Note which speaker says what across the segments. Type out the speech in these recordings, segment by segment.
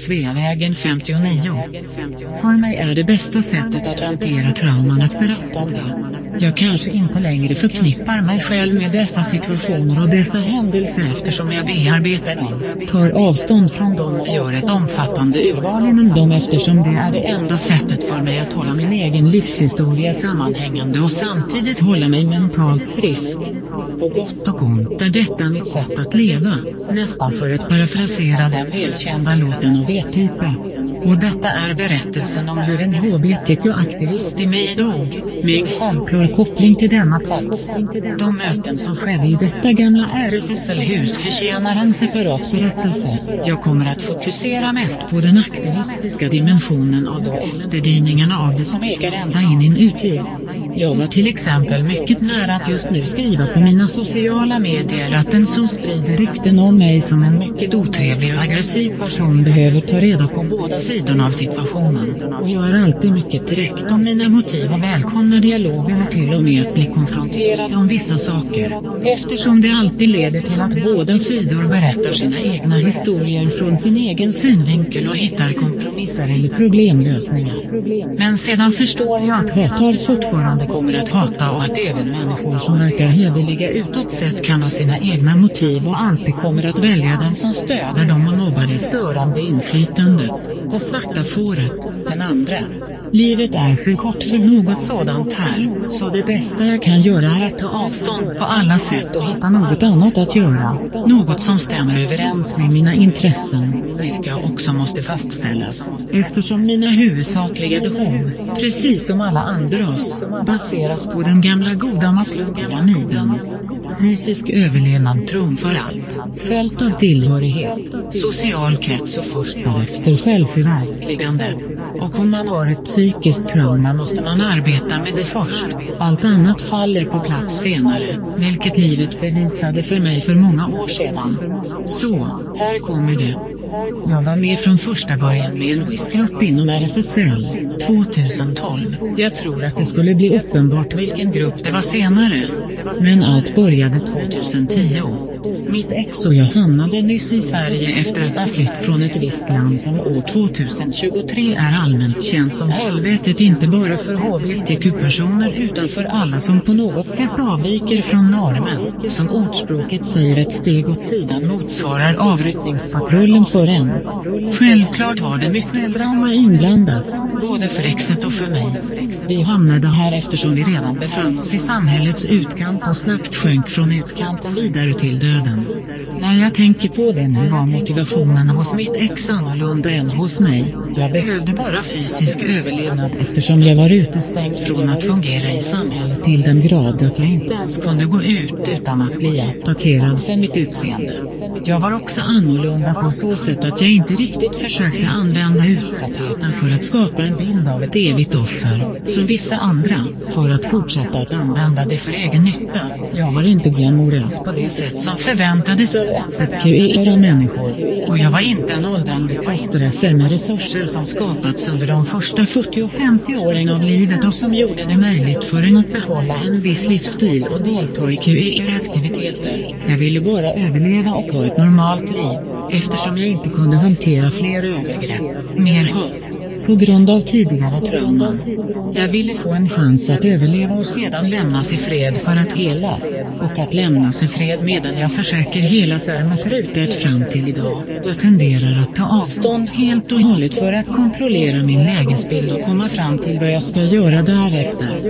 Speaker 1: Sveavägen 59. För mig är det bästa sättet att hantera trauman att berätta om det. Jag kanske inte längre förknippar mig själv med dessa situationer och dessa händelser eftersom jag bearbetar dem, tar avstånd från dem och gör ett omfattande urval inom dem eftersom det är det enda sättet för mig att hålla min egen livshistoria sammanhängande och samtidigt hålla mig mentalt frisk. På gott och ont är detta mitt sätt att leva, nästan för att parafrasera den välkända låten av V-Type. Och detta är berättelsen om hur en hbtq-aktivist i mig dog, med självklar koppling till denna plats. De möten som skedde i detta gamla RFSL-hus förtjänar en separat berättelse. Jag kommer att fokusera mest på den aktivistiska dimensionen och då efterdyningarna av det som äger ända in i nutid. Jag var till exempel mycket nära att just nu skriva på mina sociala medier att den som sprider rykten om mig som en mycket otrevlig och aggressiv person behöver ta reda på båda sidorna av situationen. Och jag är alltid mycket direkt om mina motiv och välkomnar dialogen och till och med att bli konfronterad om vissa saker. Eftersom det alltid leder till att båda sidor berättar sina egna historier från sin egen synvinkel och hittar kompromisser eller problemlösningar. Men sedan förstår jag att hatar fortfarande kommer att hata och att även människor som verkar hederliga utåt sett kan ha sina egna motiv och alltid kommer att välja den som stöder dem och mobbar det störande inflytandet. Det svarta fåret, den andra. Livet är för kort för något sådant här, så det bästa jag kan göra är att ta avstånd på alla sätt och hitta något annat att göra. Något som stämmer överens med mina intressen, vilka också måste fastställas. Eftersom mina huvudsakliga behov, precis som alla andras, baseras på den gamla goda Maslow-pyramiden. Fysisk överlevnad trumfar allt, följt av tillhörighet, social krets och först därefter självförverkligande. Och om man har ett psykiskt trauma måste man arbeta med det först, allt annat faller på plats senare, vilket livet bevisade för mig för många år sedan. Så, här kommer det. Jag var med från första början med en WIS-grupp inom RFSL, 2012. Jag tror att det skulle bli uppenbart vilken grupp det var senare. Men allt började 2010. Mitt ex och jag hamnade nyss i Sverige efter att ha flytt från ett visst land som år 2023 är allmänt känt som helvetet inte bara för hbtq-personer utan för alla som på något sätt avviker från normen. Som ordspråket säger ett steg åt sidan motsvarar avryckningspatrullen på en. Självklart var det mycket drama inblandat, både för exet och för mig. Vi hamnade här eftersom vi redan befann oss i samhällets utkant och snabbt sjönk från utkanten vidare till döden. När jag tänker på det nu var motivationen hos mitt ex annorlunda än hos mig. Jag behövde bara fysisk överlevnad eftersom jag var utestängd från att fungera i samhället till den grad att jag inte ens kunde gå ut utan att bli attackerad för mitt utseende. Jag var också annorlunda på så sätt Typ att jag inte riktigt försökte använda utsattheten för att skapa en bild av ett evigt offer, som vissa andra, för att fortsätta att använda det för egen nytta. Jag var inte glamorös på det sätt som förväntades av era människor. Och jag var inte en åldrande crossdresser med resurser som skapats under de första 40 och 50 åren av livet och som gjorde det möjligt för en att behålla en viss livsstil och delta i QE-aktiviteter. Jag ville bara överleva och ha ett normalt liv, eftersom jag inte kunde hantera fler övergrepp, mer hat på grund av tidigare trauman. Jag ville få en chans att överleva och sedan lämnas i fred för att helas, och att lämnas i fred medan jag försöker helas är rutet fram till idag. Jag tenderar att ta avstånd helt och hållet för att kontrollera min lägesbild och komma fram till vad jag ska göra därefter.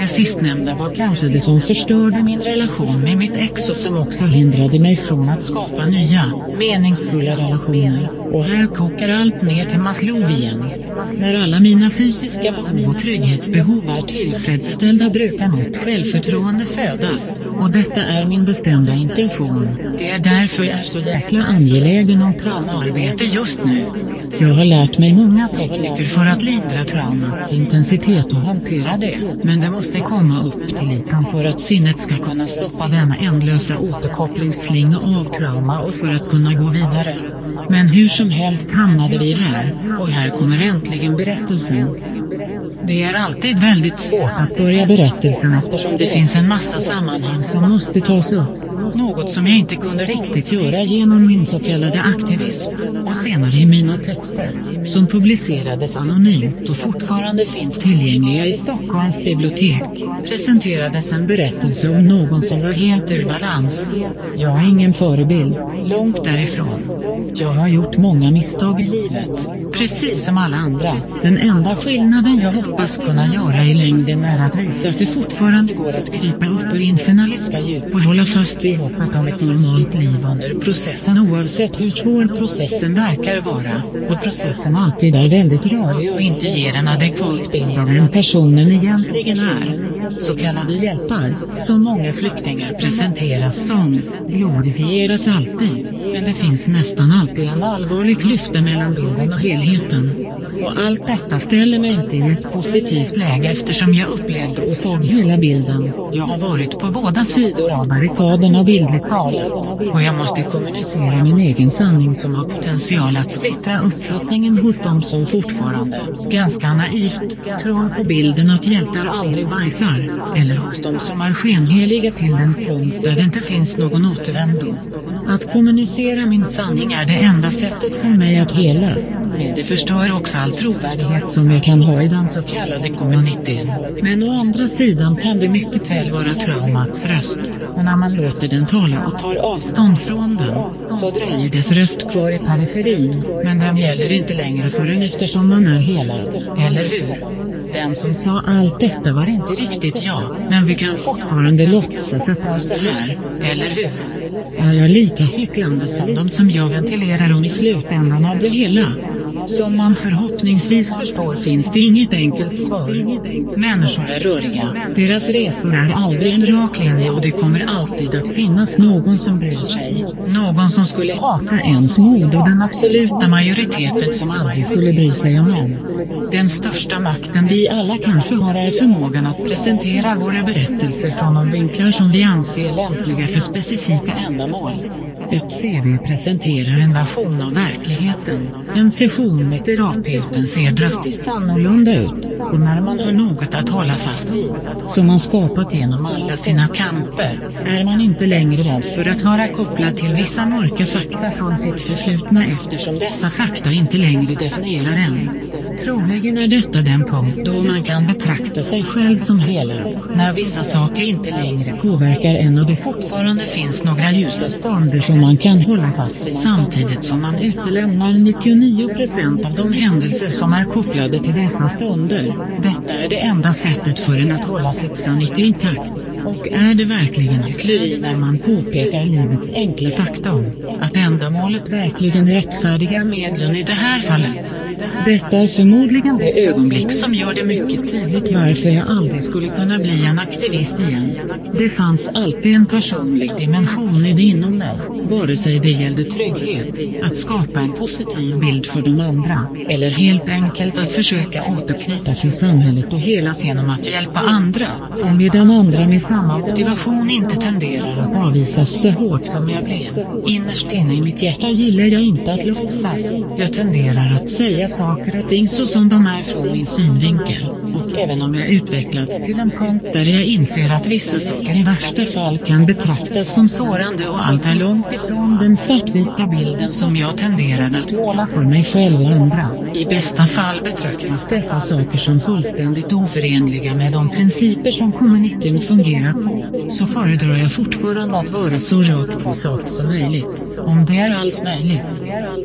Speaker 1: Det sistnämnda var kanske det som förstörde min relation med mitt ex och som också hindrade mig från att skapa nya, meningsfulla relationer. Och här kokar allt ner till Maslow igen. När alla mina fysiska behov och trygghetsbehov är tillfredsställda brukar nytt självförtroende födas, och detta är min bestämda intention. Det är därför jag är så jäkla angelägen om traumaarbete just nu. Jag har lärt mig många tekniker för att lindra traumats intensitet och hantera det, men det måste komma upp till ytan för att sinnet ska kunna stoppa denna ändlösa återkopplingsslinga av trauma och för att kunna gå vidare. Men hur som helst hamnade vi här, och här kommer en berättelsen. Det är alltid väldigt svårt att börja berättelsen eftersom det finns en massa sammanhang som måste tas upp. Något som jag inte kunde riktigt göra genom min så kallade aktivism. Och senare i mina texter, som publicerades anonymt och fortfarande finns tillgängliga i Stockholms bibliotek, presenterades en berättelse om någon som var helt ur balans. Jag är ingen förebild, långt därifrån. Jag har gjort många misstag i livet, precis som alla andra. Den enda skillnaden jag hoppas kunna göra i längden är att visa att det fortfarande går att krypa upp ur infernaliska djup och hålla fast vid hoppet om ett normalt liv under processen oavsett hur svår processen verkar vara, och processen alltid är väldigt rörig och inte ger en adekvat bild av vem personen egentligen är. Så kallade hjältar, som många flyktingar presenteras som, glorifieras alltid, men det finns nästan alltid en allvarlig klyfta mellan bilden och helheten. Och allt detta ställer mig inte i ett positivt läge eftersom jag upplevde och såg hela bilden. Jag har varit på båda sidor av barrikaderna bildligt talat. Och jag måste kommunicera min egen sanning som har potential att splittra uppfattningen hos de som fortfarande, ganska naivt, tror på bilden att hjältar aldrig bajsar. Eller hos de som är skenheliga till den punkt där det inte finns någon återvändo. Att kommunicera min sanning är det enda sättet för mig att helas. Men det förstör också all trovärdighet som jag kan ha i den så kallade communityn. Men å andra sidan kan det mycket väl vara traumats röst. Och när man låter den tala och tar avstånd från den, så dröjer dess röst kvar i periferin. Men den gäller inte längre förrän eftersom man är helad. Eller hur? Den som sa allt detta var inte riktigt jag, men vi kan fortfarande låtsas att det är så här, eller hur? Är jag lika hycklande som de som jag ventilerar om i slutändan av det hela? Som man förhoppningsvis förstår finns det inget enkelt svar. Människor är röriga, deras resor är aldrig en rak linje och det kommer alltid att finnas någon som bryr sig. Någon som skulle hata ens mod och den absoluta majoriteten som aldrig skulle bry sig om någon. Den största makten vi alla kanske har är förmågan att presentera våra berättelser från de vinklar som vi anser lämpliga för specifika ändamål. Ett CV presenterar en version av verkligheten. En session med terapeuten ser drastiskt annorlunda ut. Och när man har något att hålla fast vid, som man skapat genom alla sina kamper, är man inte längre rädd för att vara kopplad till vissa mörka fakta från sitt förflutna eftersom dessa fakta inte längre definierar en. Troligen är detta den punkt då man kan betrakta sig själv som helad, när vissa saker inte längre påverkar en och det fortfarande finns några ljusa stunder som man kan hålla fast vid samtidigt som man utelämnar 99% av de händelser som är kopplade till dessa stunder. Detta är det enda sättet för en att hålla sitt sanity intakt. Och är det verkligen hyckleri när man påpekar livets enkla fakta om att ändamålet verkligen rättfärdigar medlen i det här fallet? Detta är förmodligen det ögonblick som gör det mycket tydligt varför jag aldrig skulle kunna bli en aktivist igen. Det fanns alltid en personlig dimension i det inom mig, vare sig det gällde trygghet, att skapa en positiv bild för de andra, eller helt enkelt att försöka återknyta till samhället och helas genom att hjälpa andra, och medan andra med samma motivation inte tenderar att avvisas så hårt som jag blev. Innerst inne i mitt hjärta gillar jag inte att låtsas, jag tenderar att säga saker och ting så som de är från min synvinkel. Och även om jag utvecklats till en punkt där jag inser att vissa saker i värsta fall kan betraktas som sårande och allt är långt ifrån den svartvita bilden som jag tenderade att måla för mig själv och andra. I bästa fall betraktas dessa saker som fullständigt oförenliga med de principer som kommunityn fungerar på. Så föredrar jag fortfarande att vara så rak på sak som möjligt. Om det är alls möjligt.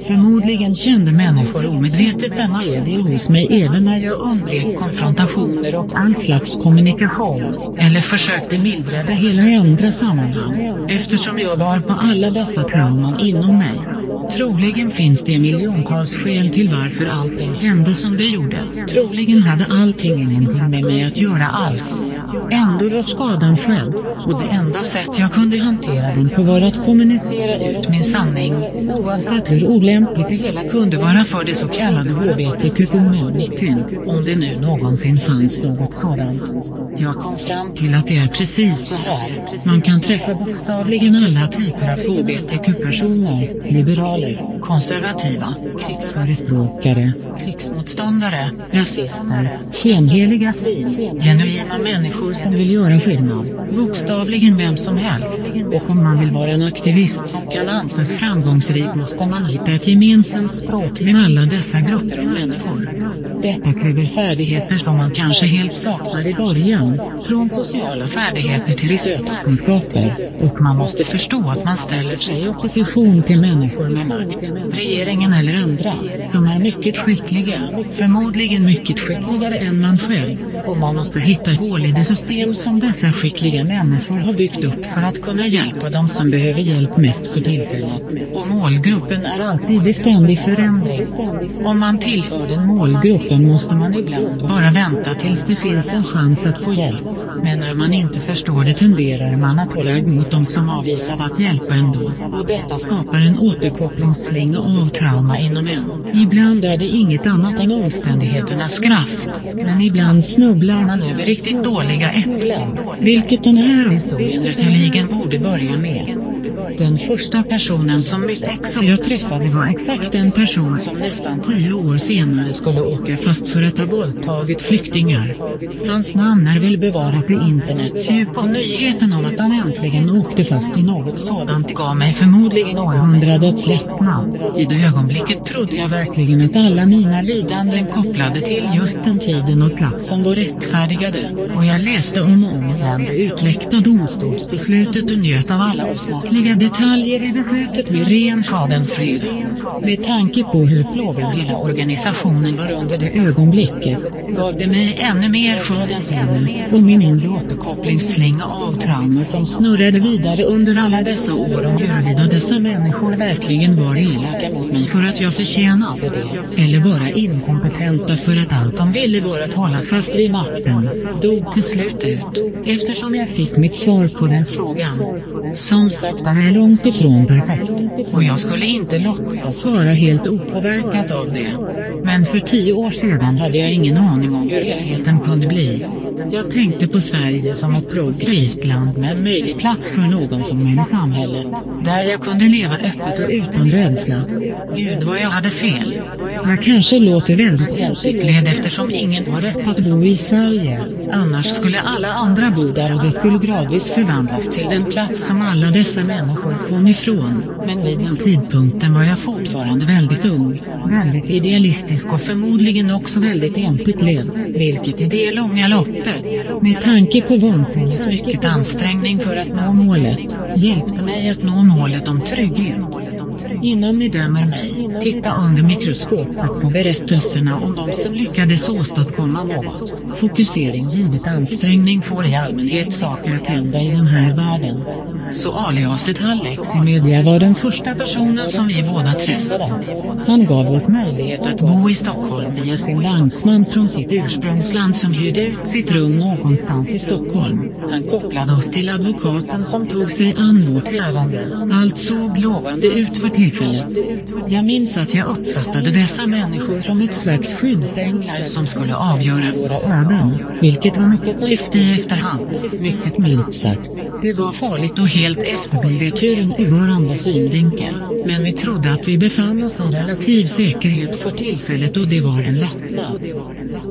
Speaker 1: Förmodligen kände människor omedvetet denna idé hos mig även när jag undvek konfrontationer och all slags kommunikation, eller försökte mildra det hela i andra sammanhang, eftersom jag var på alla dessa trauman inom mig. Troligen finns det miljontals skäl till varför allting hände som det gjorde. Troligen hade allting ingenting med mig att göra alls. Ändå var skadan skedd, och det enda sätt jag kunde hantera den på var att kommunicera ut min sanning, oavsett hur olämpligt det hela kunde vara för det så kallade hbtq-communityn, om det nu någonsin fanns något sådant. Jag kom fram till att det är precis så här. Man kan träffa bokstavligen alla typer av hbtq-personer, liberaler, konservativa, krigsförespråkare, krigsmotståndare, rasister, skenheliga svin, genuina människor som vill göra skillnad, bokstavligen vem som helst. Och om man vill vara en aktivist som kan anses framgångsrik måste man hitta ett gemensamt språk med alla dessa grupper av människor. Detta kräver färdigheter som man kanske helt saknar i början, från sociala färdigheter till researchkunskaper, och man måste förstå att man ställer sig i opposition till människor med makt, regeringen eller andra, som är mycket skickliga, förmodligen mycket skickligare än man själv, och man måste hitta hål i det system som dessa skickliga människor har byggt upp för att kunna hjälpa dem som behöver hjälp mest för tillfället. Och målgruppen är alltid i ständig förändring. Om man tillhör den målgrupp målgruppen måste man ibland bara vänta tills det finns en chans att få hjälp. Men när man inte förstår det tenderar man att hålla emot dem som avvisade att hjälpa ändå. Och detta skapar en återkopplingsslinga av trauma inom en. Ibland är det inget annat än omständigheternas kraft. Men ibland snubblar man över riktigt dåliga äpplen. Vilket den här historien rätteligen borde börja med. Den första personen som mitt ex och jag träffade var exakt den person som nästan tio år senare skulle åka fast för att ha våldtagit flyktingar. Hans namn är väl bevarat i internets djup och nyheten om att han äntligen åkte fast i något sådant gav mig förmodligen århundradets lättnad. I det ögonblicket trodde jag verkligen att alla mina lidanden kopplade till just den tiden och platsen var rättfärdigade, och jag läste om och om igen det utläckta domstolsbeslutet och njöt av alla osmakliga detaljer i beslutet med ren schadenfryd. Med tanke på hur plågad hela organisationen var under det ögonblicket, gav det mig ännu mer schadenfryd, och min inre återkopplingsslinga av trauma som snurrade vidare under alla dessa år om huruvida dessa människor verkligen var elaka mot mig för att jag förtjänade det, eller bara inkompetenta för att allt de ville var att hålla fast vid makten, dog till slut ut, eftersom jag fick mitt svar på den frågan. Som sagt är långt ifrån perfekt, och jag skulle inte låtsas vara helt opåverkad av det. Men för tio år sedan hade jag ingen aning om hur helheten kunde bli. Jag tänkte på Sverige som ett progressivt land med en möjlig plats för någon som mig i samhället, där jag kunde leva öppet och utan rädsla. Gud vad jag hade fel. Jag kanske låter väldigt ensidigt eftersom ingen har rätt att bo i Sverige, annars skulle alla andra bo där och det skulle gradvis förvandlas till den plats som alla dessa människor kom ifrån. Men vid den tidpunkten var jag fortfarande väldigt ung, väldigt idealistisk och förmodligen också väldigt enskilt led, vilket i det långa loppet, med tanke på vansinnigt mycket ansträngning för att nå målet, hjälpte mig att nå målet om trygghet. Innan ni dömer mig, titta under mikroskopet på berättelserna om de som lyckades åstadkomma något. Fokusering givet ansträngning får i allmänhet saker att hända i den här världen. Så aliaset Alex i media var den första personen som vi båda träffade. Han gav oss möjlighet att bo i Stockholm via sin landsman från sitt ursprungsland som hyrde ut sitt rum någonstans i Stockholm. Han kopplade oss till advokaten som tog sig an vårt ärende. Allt såg lovande ut för tillfället. Jag minns att jag uppfattade dessa människor som ett slags skyddsänglar som skulle avgöra våra öden, vilket var mycket naivt i efterhand, mycket milt sagt. Det var farligt och helt efterblivet ur vår andra synvinkel, men vi trodde att vi befann oss i relativ säkerhet för tillfället och det var en lättnad.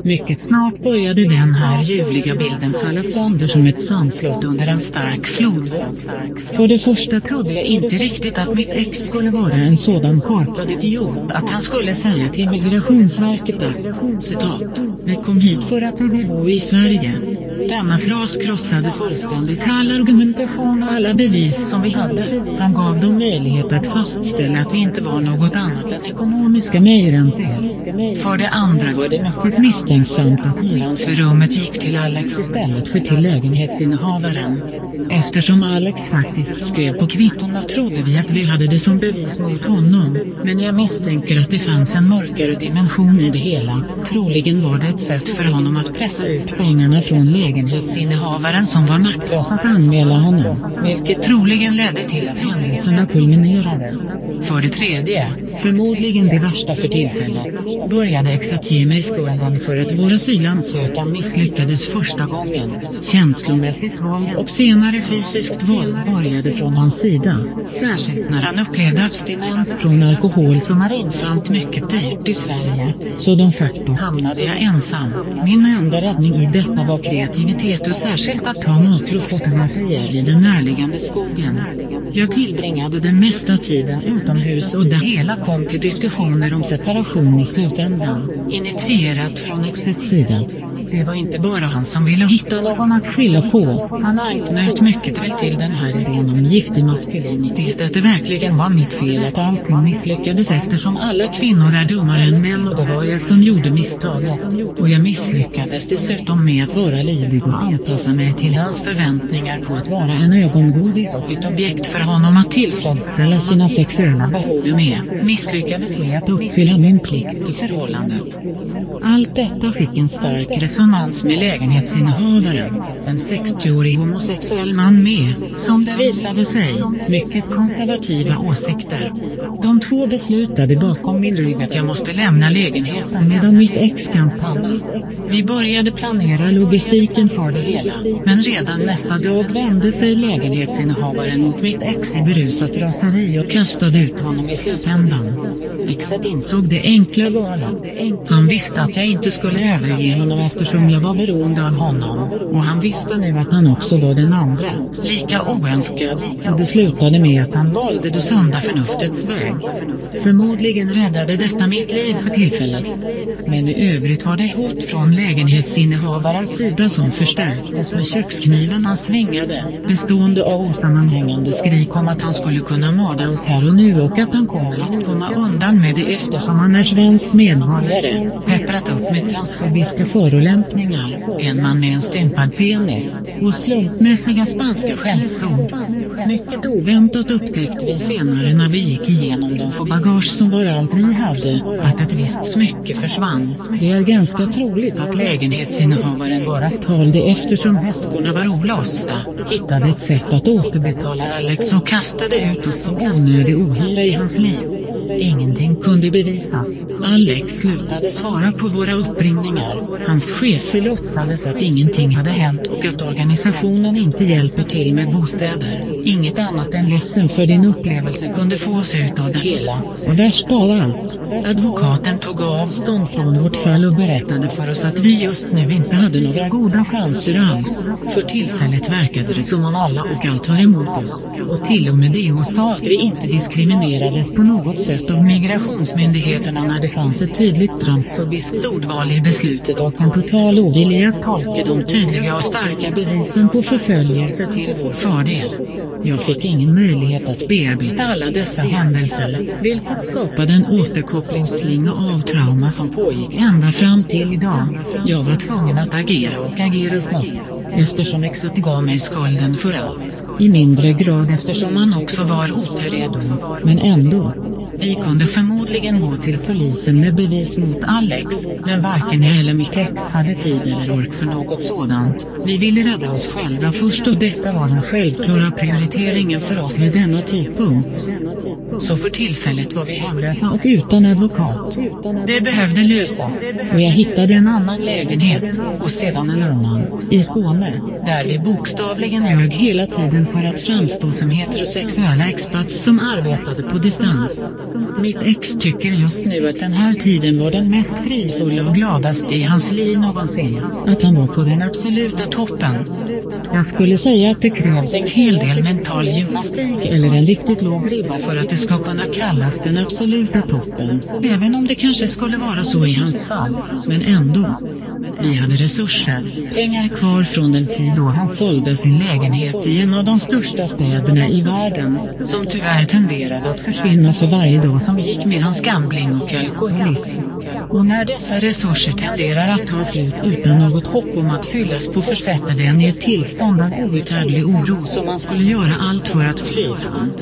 Speaker 1: Mycket snart började den här ljuvliga bilden falla sönder som ett sandslott under en stark flodvåg. För det första trodde jag inte riktigt att mitt ex skulle vara en sådan korkad idiot att han skulle säga till Migrationsverket att, citat, vi kom hit för att vi vill bo i Sverige. Denna fras krossade fullständigt all argumentation och alla bevis som vi hade. Han gav dem möjlighet att fastställa att vi inte var något annat än ekonomiska mejräntor. För det andra var det mycket misstänksamt att hyran för rummet gick till Alex istället för till lägenhetsinnehavaren. Eftersom Alex faktiskt skrev på kvittona trodde vi att vi hade det som bevis mot honom, men jag misstänker att det fanns en mörkare dimension i det hela. Troligen var det ett sätt för honom att pressa ut pengarna från lägenhetsinnehavaren som var maktlös att anmäla honom, vilket troligen ledde till att händelserna kulminerade. För det tredje, förmodligen det värsta för tillfället, började exakt ge mig skulden för att vår asylansökan misslyckades första gången. Känslomässigt våld och senare fysiskt våld började från hans sida, särskilt när han upplevde abstinens från alkohol som är infant mycket dyrt i Sverige. Så de facto hamnade jag ensam. Min enda räddning i detta var kreativitet och särskilt att ta makrofotografier i den närliggande skogen. Jag tillbringade den mesta tiden utomhus och det hela kom till diskussioner om separation i slutändan, initierat från Exits sida. Det var inte bara han som ville hitta någon att skylla på, han anknöt mycket väl till den här idén om giftig maskulinitet att det verkligen var mitt fel att allting misslyckades eftersom alla kvinnor är dummare än män och det var jag som gjorde misstaget. Och jag misslyckades dessutom med att vara lydig och anpassa mig till hans förväntningar på att vara en ögongodis och ett objekt för honom att tillfredsställa sina sexuella behov med. Misslyckades med att uppfylla min plikt i förhållandet. Allt detta fick en stark resonans med lägenhetsinnehavaren, en 60-årig homosexuell man med, som det visade sig, mycket konservativa åsikter. De två beslutade bakom min rygg att jag måste lämna lägenheten medan mitt ex kan stanna. Vi började planera logistiken för det hela, men redan nästa dag vände sig lägenhetsinnehavaren mot mitt ex i berusat raseri och kastade ut honom i slutändan. Exet insåg det enkla valet. Han visste att jag inte skulle överge honom eftersom jag var beroende av honom, och han visste nu att han också var den andra, lika oönskad, och det slutade med att han valde det sunda förnuftets väg. Förmodligen räddade detta mitt liv för tillfället. Men i övrigt var det hot från lägenhetsinnehavarens sida som förstärktes med kökskniven han svingade, bestående av osammanhängande skrik om att han skulle kunna mörda oss här och nu och att han kommer att komma undan med det eftersom han är svensk medborgare, pepprat upp med transfobiska förolämpningar, en man med en stympad penis, och slumpmässiga spanska skällsord. Mycket oväntat upptäckte vi senare när vi gick igenom de få bagage som var allt vi hade, att ett visst smycke försvann. Det är ganska troligt att lägenhetsinnehavaren bara stal det eftersom väskorna var olåsta, hittade ett sätt att återbetala Alex och kastade ut oss som onödig ohyra i hans liv. Ingenting kunde bevisas. Alex slutade svara på våra uppringningar. Hans chefer låtsades att ingenting hade hänt och att organisationen inte hjälper till med bostäder. Inget annat än ledsen för din upplevelse kunde få oss ut av det hela. Och värst av allt. Advokaten tog avstånd från vårt fall och berättade för oss att vi just nu inte hade några goda chanser alls. För tillfället verkade det som om alla och allt var emot oss. Och till och med DO sa att vi inte diskriminerades på något sätt av migrationsmyndigheterna när det fanns ett tydligt transfobiskt ordval i beslutet och en total ovilja att tolka de tydliga och starka bevisen på förföljelse till vår fördel. Jag fick ingen möjlighet att bearbeta alla dessa händelser, vilket skapade en återkopplingsslinga av trauma som pågick ända fram till idag. Jag var tvungen att agera och agera snabbt. Eftersom exet gav mig skulden för allt. I mindre grad eftersom han också var oredo. Men ändå. Vi kunde förmodligen gå till polisen med bevis mot Alex, men varken jag eller mitt ex hade tid eller ork för något sådant. Vi ville rädda oss själva först och detta var den självklara prioriteringen för oss vid denna tidpunkt. Så för tillfället var vi hemlösa och utan advokat. Det behövde lösas, och jag hittade en annan lägenhet, och sedan en annan, i Skåne, där vi bokstavligen ljög hela tiden för att framstå som heterosexuella expats som arbetade på distans. Mitt ex tycker just nu att den här tiden var den mest fridfulla och gladaste i hans liv någonsin. Att han var på den absoluta toppen. Jag skulle säga att det krävs en hel del mental gymnastik eller en riktigt låg ribba för att det ska kunna kallas den absoluta toppen. Även om det kanske skulle vara så i hans fall, men ändå. Vi hade resurser, pengar kvar från den tid då han sålde sin lägenhet i en av de största städerna i världen, som tyvärr tenderade att försvinna för varje dag som gick med hans gambling och alkoholism. Och när dessa resurser tenderar att ta slut utan något hopp om att fyllas på försätter den i ett tillstånd av outhärdlig oro som man skulle göra allt för att fly från.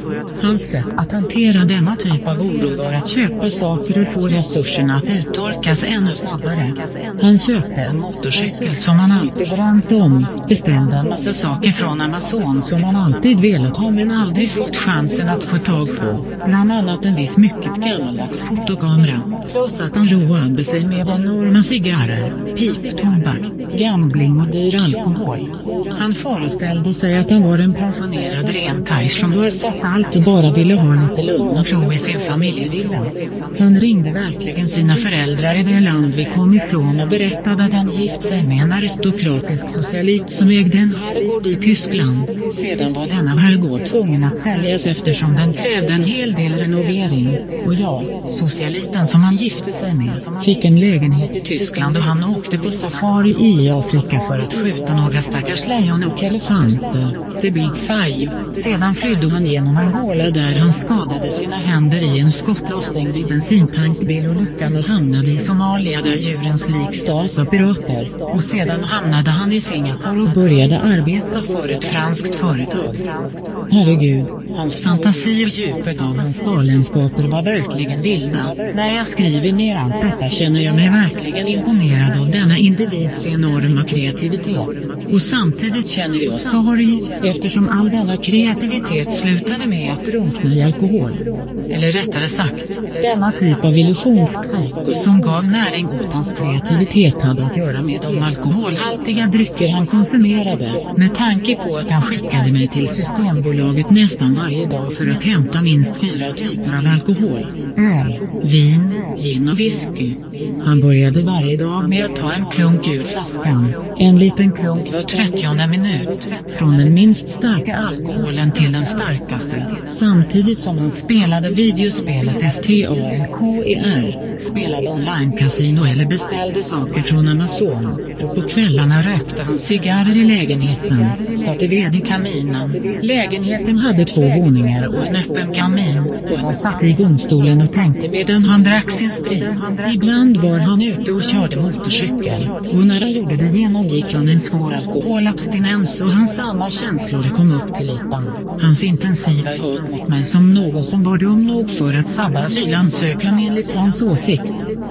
Speaker 1: Hans sätt att hantera denna typ av oro var att köpa saker och få resurserna att uttorkas ännu snabbare. Han köpte en motorcykel som han alltid drömt om, beställde en massa saker från Amazon som han alltid velat ha men aldrig fått chansen att få tag på, bland annat en viss mycket gammaldags fotokamera, plus att han roade sig med enorma cigarrer, piptobak, gambling och dyr alkohol. Han föreställde sig att han var en pensionerad rentaj som har sett allt och bara ville ha lite lugn och ro i sin familjevilla. Han ringde verkligen sina föräldrar i det land vi kom ifrån och berättade att han gift sig med en aristokratisk socialit som ägde en herrgård i Tyskland. Sedan var denna herrgård tvungen att säljas eftersom den krävde en hel del renovering. Och ja, socialiten som han gifte sig med, fick en lägenhet i Tyskland och han åkte på safari i Afrika för att skjuta några stackars lejon och elefanter. The Big Five. Sedan flydde han genom Angola där han lämnade sina händer i en skottlossning vid bensintankbilolyckan och hamnade i Somalia där djurens lik stals av pirater. Och sedan hamnade han i Singapore och började arbeta för ett franskt företag. Herregud, hans fantasi och djupet av hans galenskaper var verkligen vilda. När jag skriver ner allt detta känner jag mig verkligen imponerad av denna individs enorma kreativitet. Och samtidigt känner jag sorg, eftersom all denna kreativitet slutade med att drunkna i alkohol. Eller rättare sagt, denna typ av illusionspsyko som gav näring åt hans kreativitet hade att göra med de alkoholhaltiga drycker han konsumerade, med tanke på att han skickade mig till Systembolaget nästan varje dag för att hämta minst fyra typer av alkohol. Öl, vin, gin och whisky. Han började varje dag med att ta en klunk ur flaskan, en liten klunk var trettionde minut, från den minst starka alkoholen till den starkaste, samtidigt som han spelade videospelet STALKER, spelade online-casino eller beställde saker från Amazon. På kvällarna rökte han cigarrer i lägenheten, satte ved i kaminen. Lägenheten hade två våningar och en öppen kamin, och han satt i gungstolen och tänkte medan han drack sin sprit. Ibland var han ute och körde motorcykel, och när han gjorde det genomgick han en svår alkoholabstinens och hans alla känslor kom upp till ytan. Hans intensiva hat mot mig som någon som var dum nog för att sabba asylansökan enligt hans åsikt.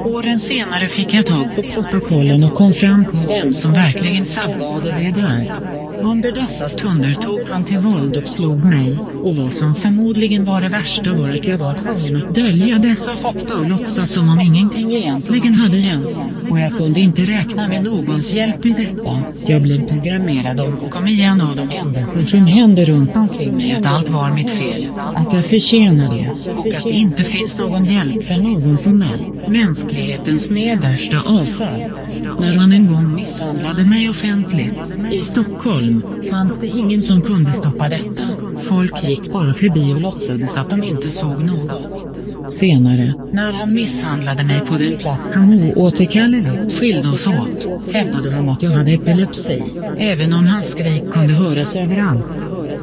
Speaker 1: Åren senare fick jag tag på protokollen och kom fram till vem som verkligen sabbade det där. Under dessa stunder tog han till våld och slog mig, och vad som förmodligen var det värsta var att jag var tvungen att dölja dessa fakta och låtsas som om ingenting egentligen hade hänt. Och jag kunde inte räkna med någons hjälp i detta. Jag blev programmerad om och om igen av de händelser som hände runt omkring mig att allt var mitt fel, att jag förtjänar det, och att det inte finns någon hjälp för någon som mig mänsklighetens nedersta avfall. När han en gång misshandlade mig offentligt, i Stockholm, fanns det ingen som kunde stoppa detta. Folk gick bara förbi och låtsades att de inte såg något. Senare, när han misshandlade mig på den plats som oåterkalleligt skilde oss åt, hävdade de att jag hade epilepsi, även om hans skrik kunde höras överallt.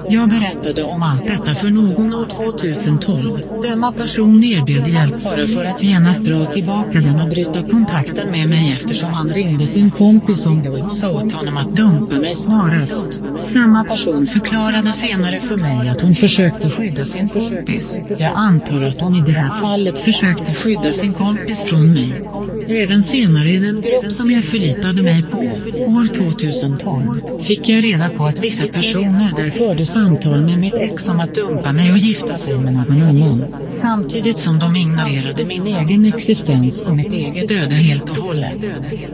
Speaker 1: Jag berättade om allt detta för någon år 2012. Denna person erbjöd hjälp bara för att genast dra tillbaka den och bryta kontakten med mig eftersom han ringde sin kompis om det och hon sa åt honom att dumpa mig snarast. Samma person förklarade senare för mig att hon försökte skydda sin kompis. Jag antar att hon i det här fallet försökte skydda sin kompis från mig. Även senare i den grupp som jag förlitade mig på, år 2012, fick jag reda på att vissa personer där förde samtal med mitt ex om att dumpa mig och gifta sig med någon annan. Samtidigt som de ignorerade min egen existens och mitt eget öde helt och hållet.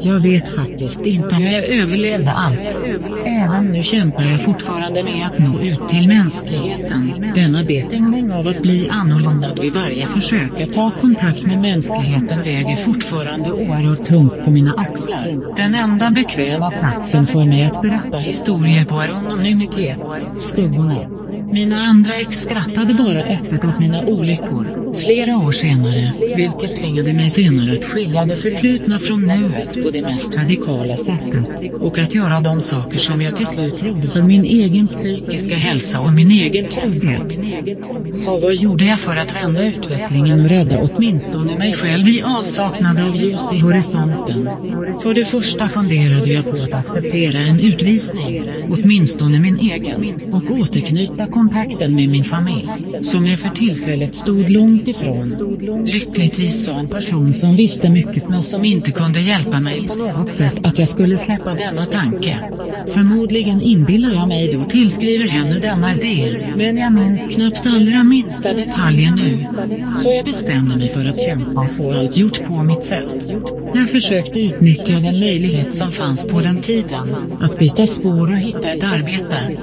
Speaker 1: Jag vet faktiskt inte hur jag överlevde allt. Även nu kämpar jag fortfarande med att nå ut till mänskligheten. Denna betingning av att bli annorlunda vid varje försök att ta kontakt med mänskligheten väger fortfarande oerhört tungt på mina axlar. Den enda bekväma platsen för mig att berätta historier på är anonymitet. 对。Mina andra ex skrattade bara öppet åt mina olyckor. Flera år senare, vilket tvingade mig senare att skilja det förflutna från nuet på det mest radikala sättet, och att göra de saker som jag till slut gjorde för min egen psykiska hälsa och min egen trygghet. Så vad gjorde jag för att vända utvecklingen och rädda åtminstone mig själv i avsaknad av ljus vid horisonten? För det första funderade jag på att acceptera en utvisning, åtminstone min egen, och återknyta kontakten med min familj, som jag för tillfället stod långt ifrån. Lyckligtvis sa en person som visste mycket men som inte kunde hjälpa mig på något sätt att jag skulle släppa denna tanke. Förmodligen inbillar jag mig då tillskriver henne denna idé, men jag minns knappt allra minsta detaljer nu. Så jag bestämde mig för att kämpa och få allt gjort på mitt sätt. Jag försökte utnyttja den möjlighet som fanns på den tiden, att byta spår och hitta ett arbete.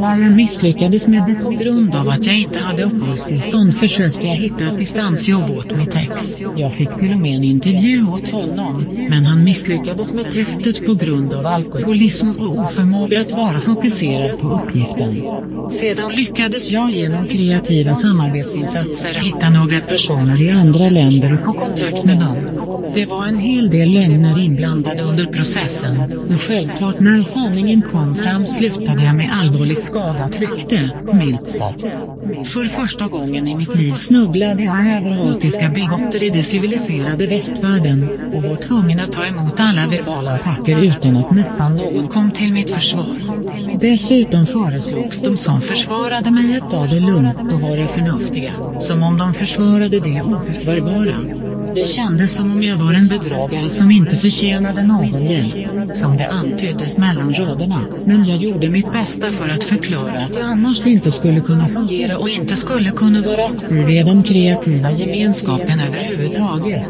Speaker 1: När jag misslyckades med det på grund av att jag inte hade uppehållstillstånd försökte jag hitta ett distansjobb åt mitt ex. Jag fick till och med en intervju åt honom, men han misslyckades med testet på grund av alkoholism och oförmåga att vara fokuserad på uppgiften. Sedan lyckades jag genom kreativa samarbetsinsatser hitta några personer i andra länder och få kontakt med dem. Det var en hel del lögner inblandade under processen, och självklart när sanningen kom fram slutade jag med allvarligt skadat rykte, milt sagt. För första gången i mitt liv snubblade jag över hatiska bigotter i det civiliserade västvärlden, och var tvungen att ta emot alla verbala attacker utan att nästan någon kom till mitt försvar. Dessutom föreslogs de som försvarade mig att ta det lugnt och vara förnuftiga, som om de försvarade det oförsvarbara. Det kändes som om jag var en bedragare som inte förtjänade någon hjälp, som det antyddes mellan raderna, men jag gjorde mitt bästa för att förklara att jag annars inte skulle kunna fungera och inte skulle kunna vara aktiv i den kreativa gemenskapen överhuvudtaget.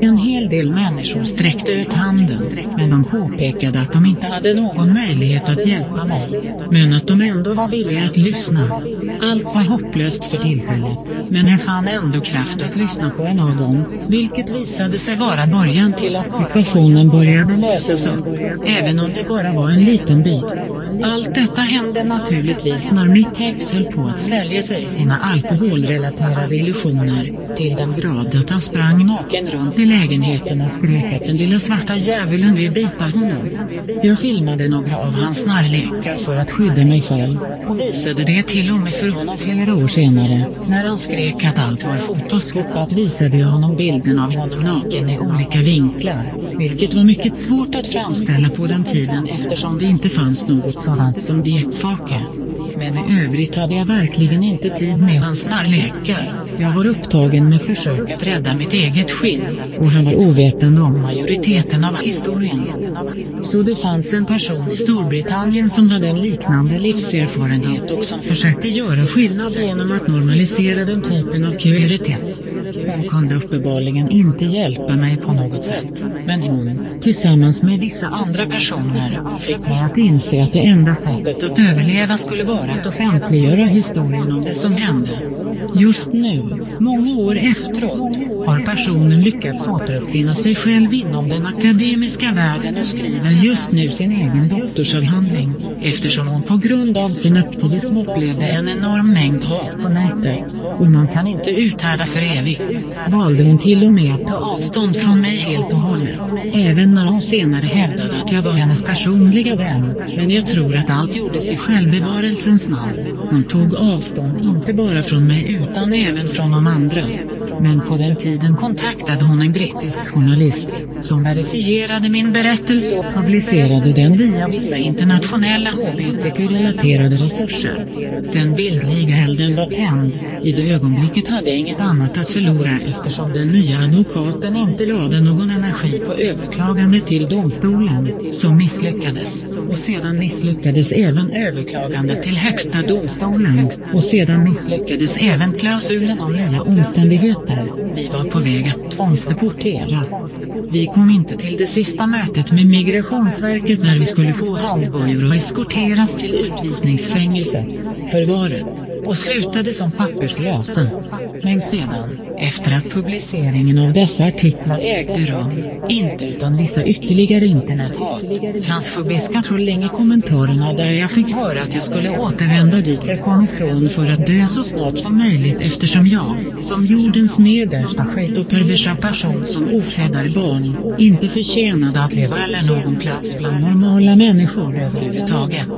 Speaker 1: En hel del människor sträckte ut handen, men de påpekade att de inte hade någon möjlighet att hjälpa mig, men att de ändå var villiga att lyssna. Allt var hopplöst för tillfället, men jag fann ändå kraft att lyssna på en av dem, vilket visade sig vara början till att situationen började lösas upp, även om det bara var en liten bit. Allt detta hände naturligtvis när mitt ex höll på att svälja sig sina alkoholrelaterade illusioner, till den grad att han sprang naken runt i lägenheten och skrek att den lilla svarta djävulen vill bita honom. Jag filmade några av hans snarlekar för att skydda mig själv, och visade det till och med för honom flera år senare. När han skrek att allt var fotoskopat visade jag honom bilden av honom naken i olika vinklar, vilket var mycket svårt att framställa på den tiden eftersom det inte fanns något sådant som dietfake. Men i övrigt hade jag verkligen inte tid med hans snarlekar. Jag var upptagen med försök att rädda mitt eget skinn, och han var ovetande om majoriteten av historien. Så det fanns en person i Storbritannien som hade en liknande livserfarenhet och som försökte göra skillnad genom att normalisera den typen av kuriositet. Hon kunde uppenbarligen inte hjälpa mig på något sätt, men hon, tillsammans med vissa andra personer, fick mig att inse att det enda sättet att överleva skulle vara att offentliggöra historien om det som hände. Just nu, många år efteråt, har personen lyckats lyckats återuppfinna sig själv inom den akademiska världen och skriver just nu sin egen doktorsavhandling, eftersom hon på grund av sin aktivism upplevde en enorm mängd hat på nätet, och man kan inte uthärda för evigt, valde hon till och med att ta avstånd från mig helt och hållet, även när hon senare hävdade att jag var hennes personliga vän, men jag tror att allt gjordes i självbevarelsens namn. Hon tog avstånd inte bara från mig utan även från de andra. Men på den tiden kontaktade hon en brittisk journalist, som verifierade min berättelse och publicerade den via vissa internationella hbtq-relaterade resurser. Den bildliga elden var tänd, i det ögonblicket hade jag inget annat att förlora eftersom den nya advokaten inte lade någon energi på överklagande till domstolen, som misslyckades, och sedan misslyckades även överklagande till högsta domstolen, och sedan misslyckades även klausulen om nya omständigheter. Vi var på väg att tvångsdeporteras. Vi kom inte till det sista mötet med Migrationsverket när vi skulle få handbojor och eskorteras till utvisningsfängelset, förvaret, och slutade som papperslösa. Men sedan, efter att publiceringen av dessa artiklar ägde rum, inte utan vissa ytterligare internethat, transfobiska trolling i kommentarerna där jag fick höra att jag skulle återvända dit jag kom ifrån för att dö så snart som möjligt eftersom jag, som jordens nedersta skit och perversa person som ofredar barn, inte förtjänade att leva eller någon plats bland normala människor överhuvudtaget.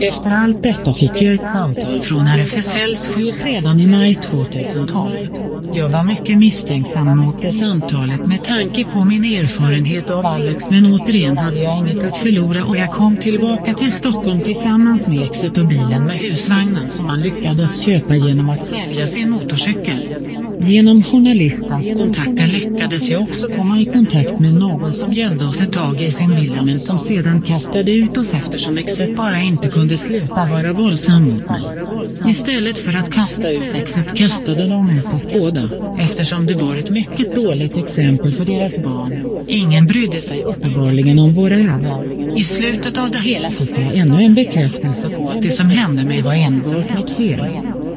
Speaker 1: Efter allt detta fick jag ett samtal från RFSL RFSLs chef redan i maj 2012. Jag var mycket misstänksam mot det samtalet med tanke på min erfarenhet av Alex men återigen hade jag inget att förlora och jag kom tillbaka till Stockholm tillsammans med exet och bilen med husvagnen som han lyckades köpa genom att sälja sin motorcykel. Genom journalistens kontakter lyckades jag också komma i kontakt med någon som gömde oss ett tag i sin villa men som sedan kastade ut oss eftersom exet bara inte kunde sluta vara våldsam mot mig. Istället för att kasta ut exet kastade de ut oss båda, eftersom det var ett mycket dåligt exempel för deras barn. Ingen brydde sig uppenbarligen om våra öden. I slutet av det hela fick jag ännu en bekräftelse på att det som hände mig var enbart mitt fel.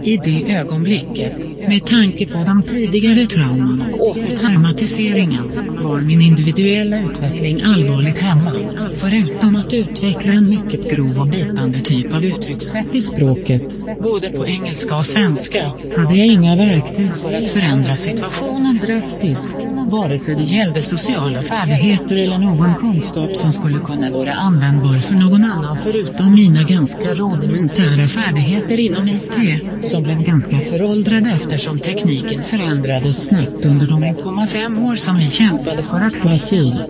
Speaker 1: I det ögonblicket, med tanke på de tidigare trauman och återtraumatiseringen, var min individuella utveckling allvarligt hämmad. Förutom att utveckla en mycket grov och bitande typ av uttryckssätt i språket, både på engelska och svenska, hade jag inga verktyg för att förändra situationen drastiskt, vare sig det gällde sociala färdigheter eller någon kunskap som skulle kunna vara användbar för någon annan förutom mina ganska rudimentära färdigheter inom IT, som blev ganska föråldrade eftersom tekniken förändrades snabbt under de 1,5 år som vi kämpade för att få asyl.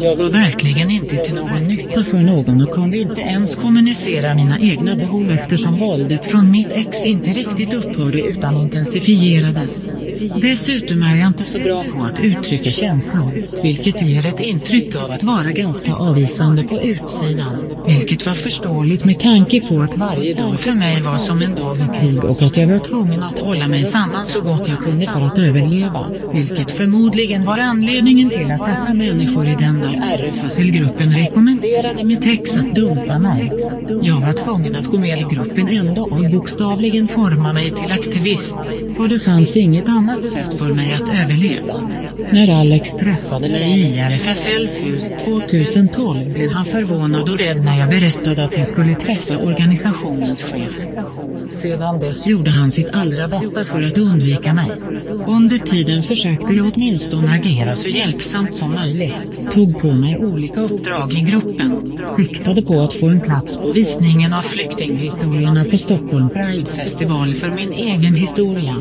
Speaker 1: Jag var verkligen inte till någon nytta för någon och kunde inte ens kommunicera mina egna behov eftersom våldet från mitt ex inte riktigt upphörde utan intensifierades. Dessutom är jag inte så bra på att uttrycka känslor, vilket ger ett intryck av att vara ganska avvisande på utsidan, vilket var förståeligt med tanke på att varje dag för mig var som en dag i krig och att jag var tvungen att hålla mig samman så gott jag kunde för att överleva, vilket förmodligen var anledningen till att dessa människor i den där RFSL-gruppen rekommenderade mitt ex att dumpa mig. Jag var tvungen att gå med i gruppen ändå och bokstavligen forma mig till aktivist, för det fanns inget annat sätt för mig att överleva. När Alex träffade mig i RFSLs hus 2012 blev han förvånad och rädd när jag berättade att jag skulle träffa organisationens chef. Sedan dess gjorde han sitt allra bästa för att undvika mig. Under tiden försökte jag åtminstone agera så hjälpsamt som möjligt. Tog på mig olika uppdrag i gruppen. Siktade på att få en plats på visningen av flyktinghistorierna på Stockholm Pride Festival för min egen historia.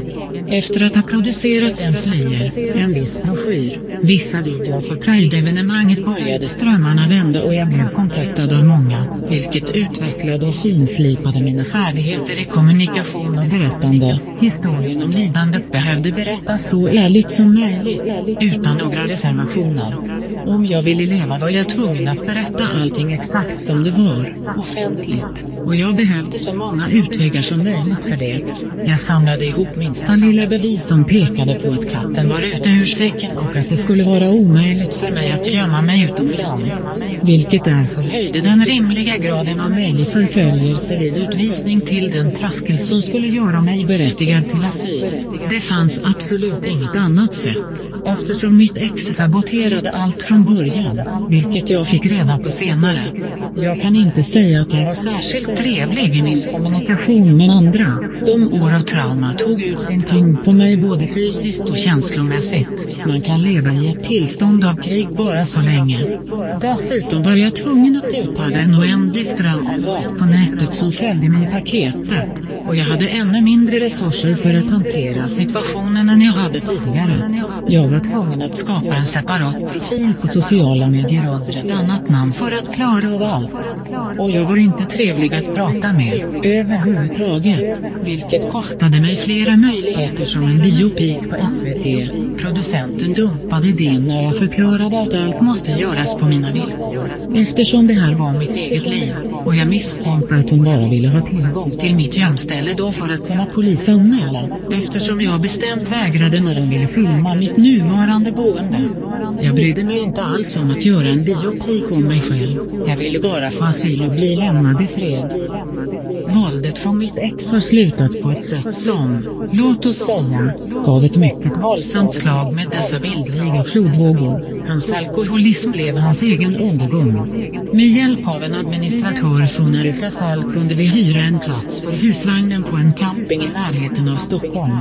Speaker 1: Efter att ha producerat en flyer, en viss broschyr, vissa videor för Pride-evenemanget började strömmarna vända och jag blev kontaktad av vilket utvecklade och finslipade mina färdigheter i kommunikation och berättande. Historien om lidandet behövde berättas så ärligt som möjligt, utan några reservationer. Om jag ville leva var jag tvungen att berätta allting exakt som det var, offentligt, och jag behövde så många utvägar som möjligt för det. Jag samlade ihop minsta lilla bevis som pekade på att katten var ute ur säcken och att det skulle vara omöjligt för mig att gömma mig utomlands, vilket därför höjde den rimliga graden av möjlig förföljelse vid utvisning till den traskel som skulle göra mig berättigad till asyl. Det fanns absolut inget annat sätt, eftersom mitt ex saboterade allt från början, vilket jag fick reda på senare. Jag kan inte säga att jag var särskilt trevlig i min kommunikation med andra. De år av trauma tog ut sin tyngd på mig både fysiskt och känslomässigt. Man kan leva i ett tillstånd av krig bara så länge. Dessutom var jag tvungen att uthärda en oändlig ström av på nätet som följde mig i paketet, och jag hade ännu mindre resurser för att hantera situationen än jag hade tidigare. Jag var tvungen att skapa en separat profil på sociala medier under ett annat namn för att klara av allt. Och jag var inte trevlig att prata med, överhuvudtaget, vilket kostade mig flera möjligheter som en biopik på SVT. Producenten dumpade idén när jag förklarade att allt måste göras på mina villkor, eftersom det här var mitt eget liv, och jag misstänkte att hon bara ville ha tillgång till mitt gömställe då för att kunna polisanmäla, eftersom jag bestämt vägrade när hon ville filma mitt nuvarande boende. Jag brydde mig inte alls om att göra en biopik om mig själv, jag ville bara få asyl och bli lämnad i fred. Våldet från mitt ex har slutat på ett sätt som, låt oss säga, gav ett mycket våldsamt slag med dessa bildliga flodvågor. Hans alkoholism blev hans egen undergång. Med hjälp av en administratör från RFSL kunde vi hyra en plats för husvagnen på en camping i närheten av Stockholm.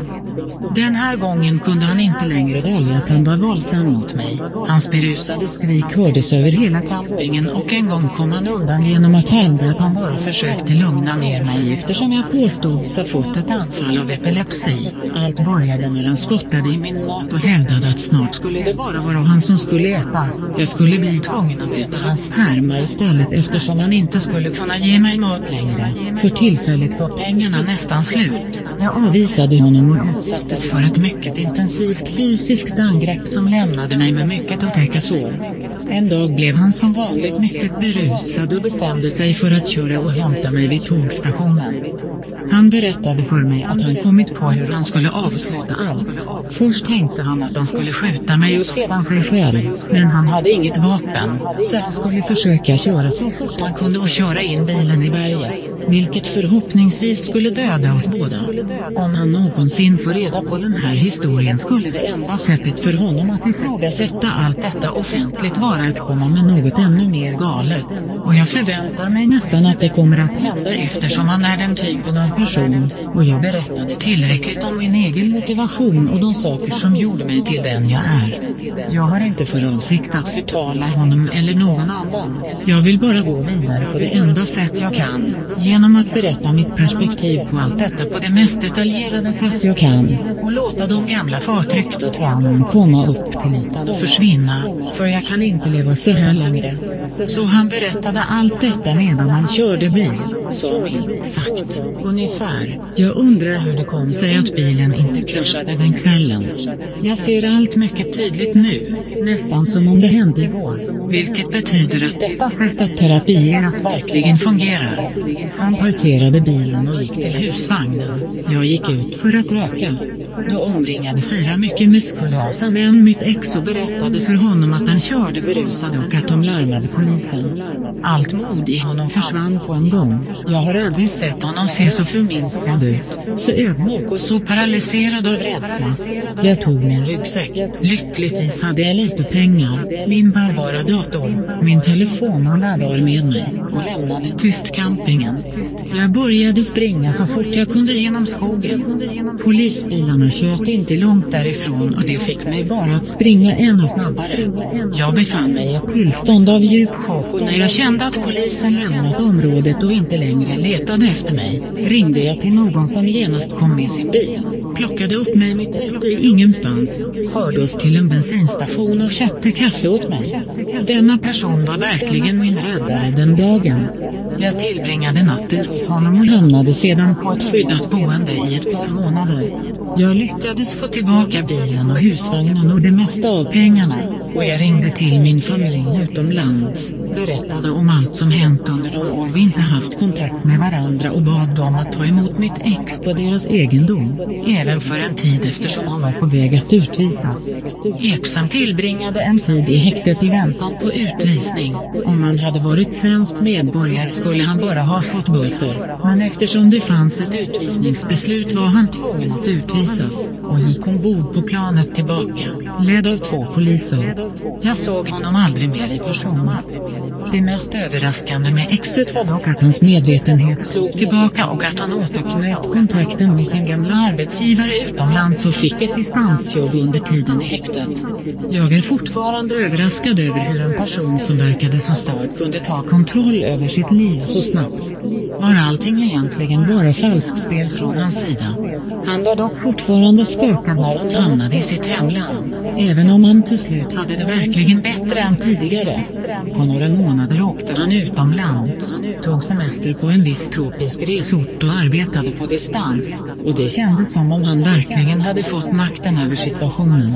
Speaker 1: Den här gången kunde han inte längre dölja att han var våldsam mot mig. Hans berusade skrik hördes över hela campingen och en gång kom han undan genom att hävda att han bara försökte lugna ner mig eftersom jag påstods ha fått ett anfall av epilepsi. Allt började när han spottade i min mat och hävdade att snart skulle det bara vara han som skulle äta. Jag skulle bli tvungen att äta hans sperma istället eftersom han inte skulle kunna ge mig mat längre. För tillfället var pengarna nästan slut. Jag avvisade honom och utsattes för ett mycket intensivt fysiskt angrepp som lämnade mig med mycket otäcka sår. En dag blev han som vanligt mycket berusad och bestämde sig för att köra och hämta mig vid tågstationen. Han berättade för mig att han kommit på hur han skulle avsluta allt. Först tänkte han att han skulle skjuta mig och sedan sig själv, men han hade inget vapen, så han skulle försöka köra så fort han kunde och köra in bilen i berget, vilket förhoppningsvis skulle döda oss båda. Om han någonsin får reda på den här historien skulle det enda sättet för honom att ifrågasätta allt detta offentligt vara att komma med något ännu mer galet, och jag förväntar mig nästan att det kommer att hända eftersom han är den typen av person, och jag berättade tillräckligt om min egen motivation och de saker som gjorde mig till den jag är. Jag har inte för avsikt att förtala honom eller någon annan, jag vill bara gå vidare på det enda sätt jag kan, genom att berätta mitt perspektiv på allt detta på det mest detaljerade sätt jag kan, och låta de gamla förtryckta trauman komma upp till ytan och försvinna, för jag kan inte leva så här längre. Så han berättade allt detta medan han körde bil, så milt sagt, ungefär. Jag undrar hur det kom sig att bilen inte kraschade den kvällen. Jag ser allt mycket tydligt nu, nästan som om det hände igår, vilket betyder att detta sätt att terapieras verkligen fungerar. Han parkerade bilen och gick till husvagnen. Jag gick ut för att röka. Då omringade fyra mycket muskulösa män mitt ex och berättade för honom att han körde berusad och att de larmade polisen. Allt mod i honom försvann på en gång. Jag har aldrig sett honom se så förminskad ut, så ödmjuk och så paralyserad av rädsla. Jag tog min ryggsäck. Lyckligtvis hade jag lite pengar, min bärbara dator, min telefon och laddar med mig, och lämnade tyst campingen. Jag började springa så fort jag kunde genom skogen. Polisbilarna kört inte långt därifrån och det fick mig bara att springa ännu snabbare. Jag befann mig i ett tillstånd av djup chock och när jag kände att polisen lämnat området och inte längre letade efter mig, ringde jag till någon som genast kom med sin bil, plockade upp mig mitt ute i ingenstans, förde oss till en bensinstation och köpte kaffe åt mig. Denna person var verkligen min räddare den dagen. Jag tillbringade natten hos honom och hamnade sedan på ett skyddat boende i ett par månader. Jag lyckades få tillbaka bilen och husvagnen och det mesta av pengarna, och jag ringde till min familj utomlands, berättade om allt som hänt under de år vi inte haft kontakt med varandra och bad dem att ta emot mitt ex på deras egendom, även för en tid eftersom han var på väg att utvisas. Eksam tillbringade en tid i häktet i väntan på utvisning. Om han hade varit svensk medborgare skulle han bara ha fått böter, men eftersom det fanns ett utvisningsbeslut var han tvungen att utvisas, och gick ombord på planet tillbaka, ledd av två poliser. Jag såg honom aldrig mer i person. Det mest överraskande med exet var dock att hans medvetenhet slog tillbaka och att han återknöt kontakten med sin gamla arbetsgivare utomlands och fick ett distansjobb under tiden i häktet. Jag är fortfarande överraskad över hur en person som verkade så störd kunde ta kontroll över sitt liv så snabbt. Var allting egentligen bara falskspel från hans sida? Han var dock fortfarande skakad när han hamnade i sitt hemland, även om han till slut hade det verkligen bättre än tidigare. På några månader åkte han utomlands, tog semester på en viss tropisk resort och arbetade på distans, och det kändes som om han verkligen hade fått makten över situationen.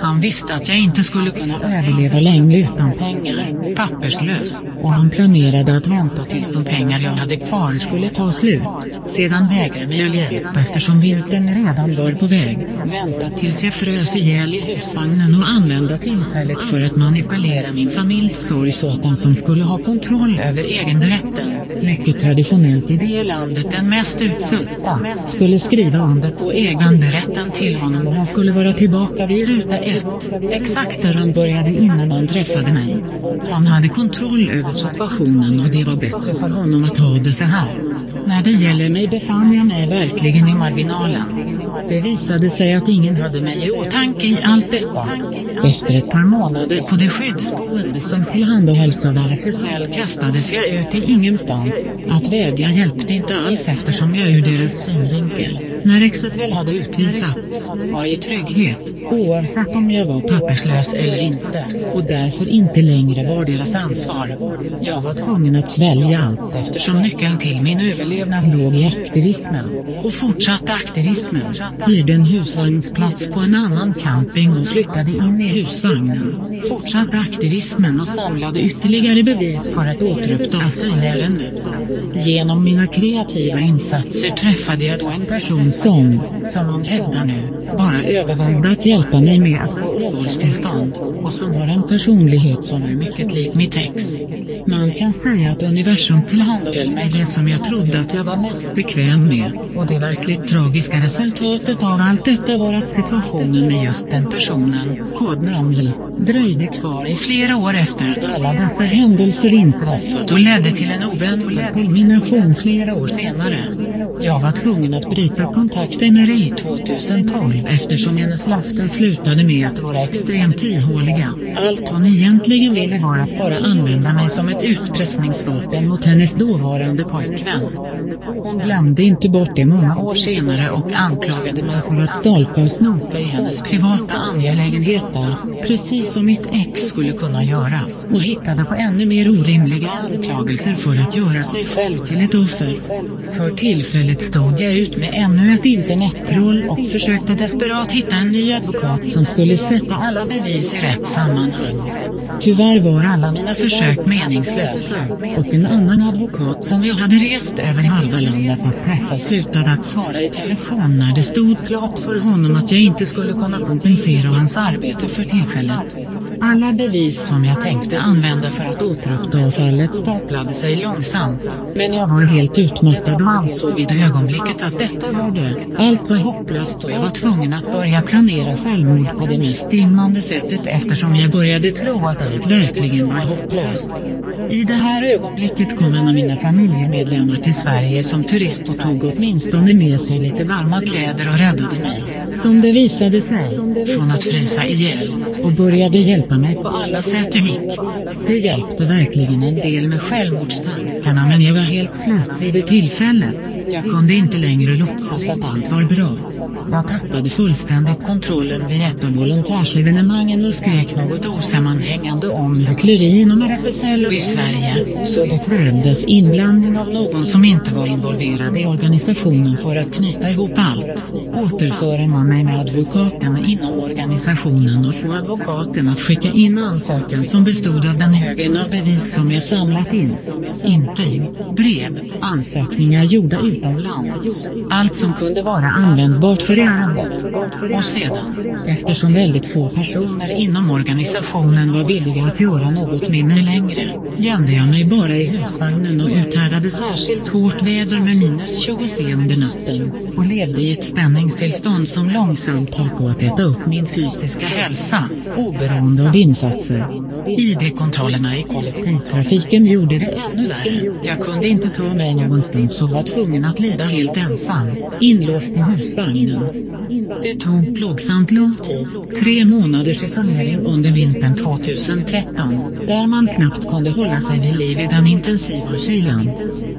Speaker 1: Han visste att jag inte skulle kunna överleva länge utan pengar, papperslös, och han planerade att vänta tills de pengar jag hade kvar skulle ta slut. Sedan vägrade mig all hjälp eftersom vintern redan var på väg. Vänta tills jag frös ihjäl i husvagnen och använda tillfället för att manipulera min familjs sorg så att den som skulle ha kontroll över egenrätten, mycket traditionellt i det landet den mest utsatta, skulle skriva under på äganderätten till honom och han skulle vara tillbaka vid ruta ett, exakt där han började innan han träffade mig. Han hade kontroll över situationen och det var bättre för honom att ha det så här. När det gäller mig befann jag mig verkligen i marginalen. Det visade sig att ingen hade mig i åtanke i allt detta. Efter ett par månader på det skyddsboende som tillhandahölls av RFSL kastades jag ut i ingenstans. Att vädja hjälpte inte alls eftersom jag ur deras synvinkel, när exet väl hade utvisats, var i trygghet, oavsett om jag var papperslös eller inte, och därför inte längre var deras ansvar. Jag var tvungen att svälja allt eftersom nyckeln till min överlevnad låg i aktivismen, och fortsatte aktivismen, hyrde en husvagnsplats på en annan camping och flyttade in i husvagnen, fortsatte aktivismen och samlade ytterligare bevis för att återuppta asylärendet. Genom mina kreativa insatser träffade jag då en person som, som hon hävdar nu, bara övervägde att hjälpa mig med att få uppehållstillstånd, och som har en personlighet som är mycket lik mitt ex. Man kan säga att universum tillhandahöll mig det som jag trodde att jag var mest bekväm med, och det verkligt tragiska resultatet av allt detta var att situationen med just den personen, kodnamn J, dröjde kvar i flera år efter att alla dessa händelser inträffat och ledde till en oväntad kulmination flera år senare. Jag var tvungen att bryta kontakten med Ray 2012 eftersom hennes löften slutade med att vara extremt ihåliga. Allt hon egentligen ville var att bara använda mig som ett utpressningsvapen mot hennes dåvarande pojkvän. Hon glömde inte bort det många år senare och anklagade mig för att stalka och snoka i hennes privata angelägenheter, precis som mitt ex skulle kunna göra, och hittade på ännu mer orimliga anklagelser för att göra sig själv till ett offer. För tillfället stod jag ut med ännu ett internettroll och försökte desperat hitta en ny advokat som skulle sätta alla bevis i rätt sammanhang. Tyvärr var alla mina försök meningslösa, och en annan advokat som jag hade rest över halva landet att träffa slutade att svara i telefon när det stod klart för honom att jag inte skulle kunna kompensera hans arbete för tillfället. Alla bevis som jag tänkte använda för att återuppta fallet staplade sig långsamt, men jag var helt utmattad och ansåg i det ögonblicket att detta var det. Allt var hopplöst och jag var tvungen att börja planera självmord på det mest dimmande sättet eftersom jag började tro att allt verkligen var hopplöst. I det här ögonblicket kom en av mina familjemedlemmar till Sverige som turist och tog åtminstone med sig lite varma kläder och räddade mig, som det visade sig, från att frysa ihjäl, och började hjälpa mig på alla sätt det gick. Det hjälpte verkligen en del med självmordstankarna men jag var helt slut vid det tillfället. Jag kunde inte längre låtsas att allt var bra. Jag tappade fullständigt kontrollen vid ett av volontärsevenemangen och skrek något osammanhängande om hyckleri inom RFSL och i Sverige, så det krävdes inblandning av någon som inte var involverad i organisationen för att knyta ihop allt. Återföra man mig med advokaterna inom organisationen och få advokaten att skicka in ansökan som bestod av den högen av bevis som jag samlat in. Intyg, brev, ansökningar gjorda utomlands, allt som kunde vara användbart för ärendet. Och sedan, eftersom väldigt få personer inom organisationen var villiga att göra något med mig längre, gömde jag mig bara i husvagnen och uthärdade särskilt hårt väder med minus 20 under natten, och levde i ett spänningstillstånd som långsamt höll på att äta upp min fysiska hälsa, oberoende av insatser. ID-kontrollerna i kollektivtrafiken gjorde det ännu värre. Jag kunde inte ta mig någonstans och var tvungen att lida helt ensam, inlåst i husvagnen. Det tog plågsamt lång tid, tre månaders isolering under vintern 2013, där man knappt kunde hålla sig vid liv i den intensiva kylan.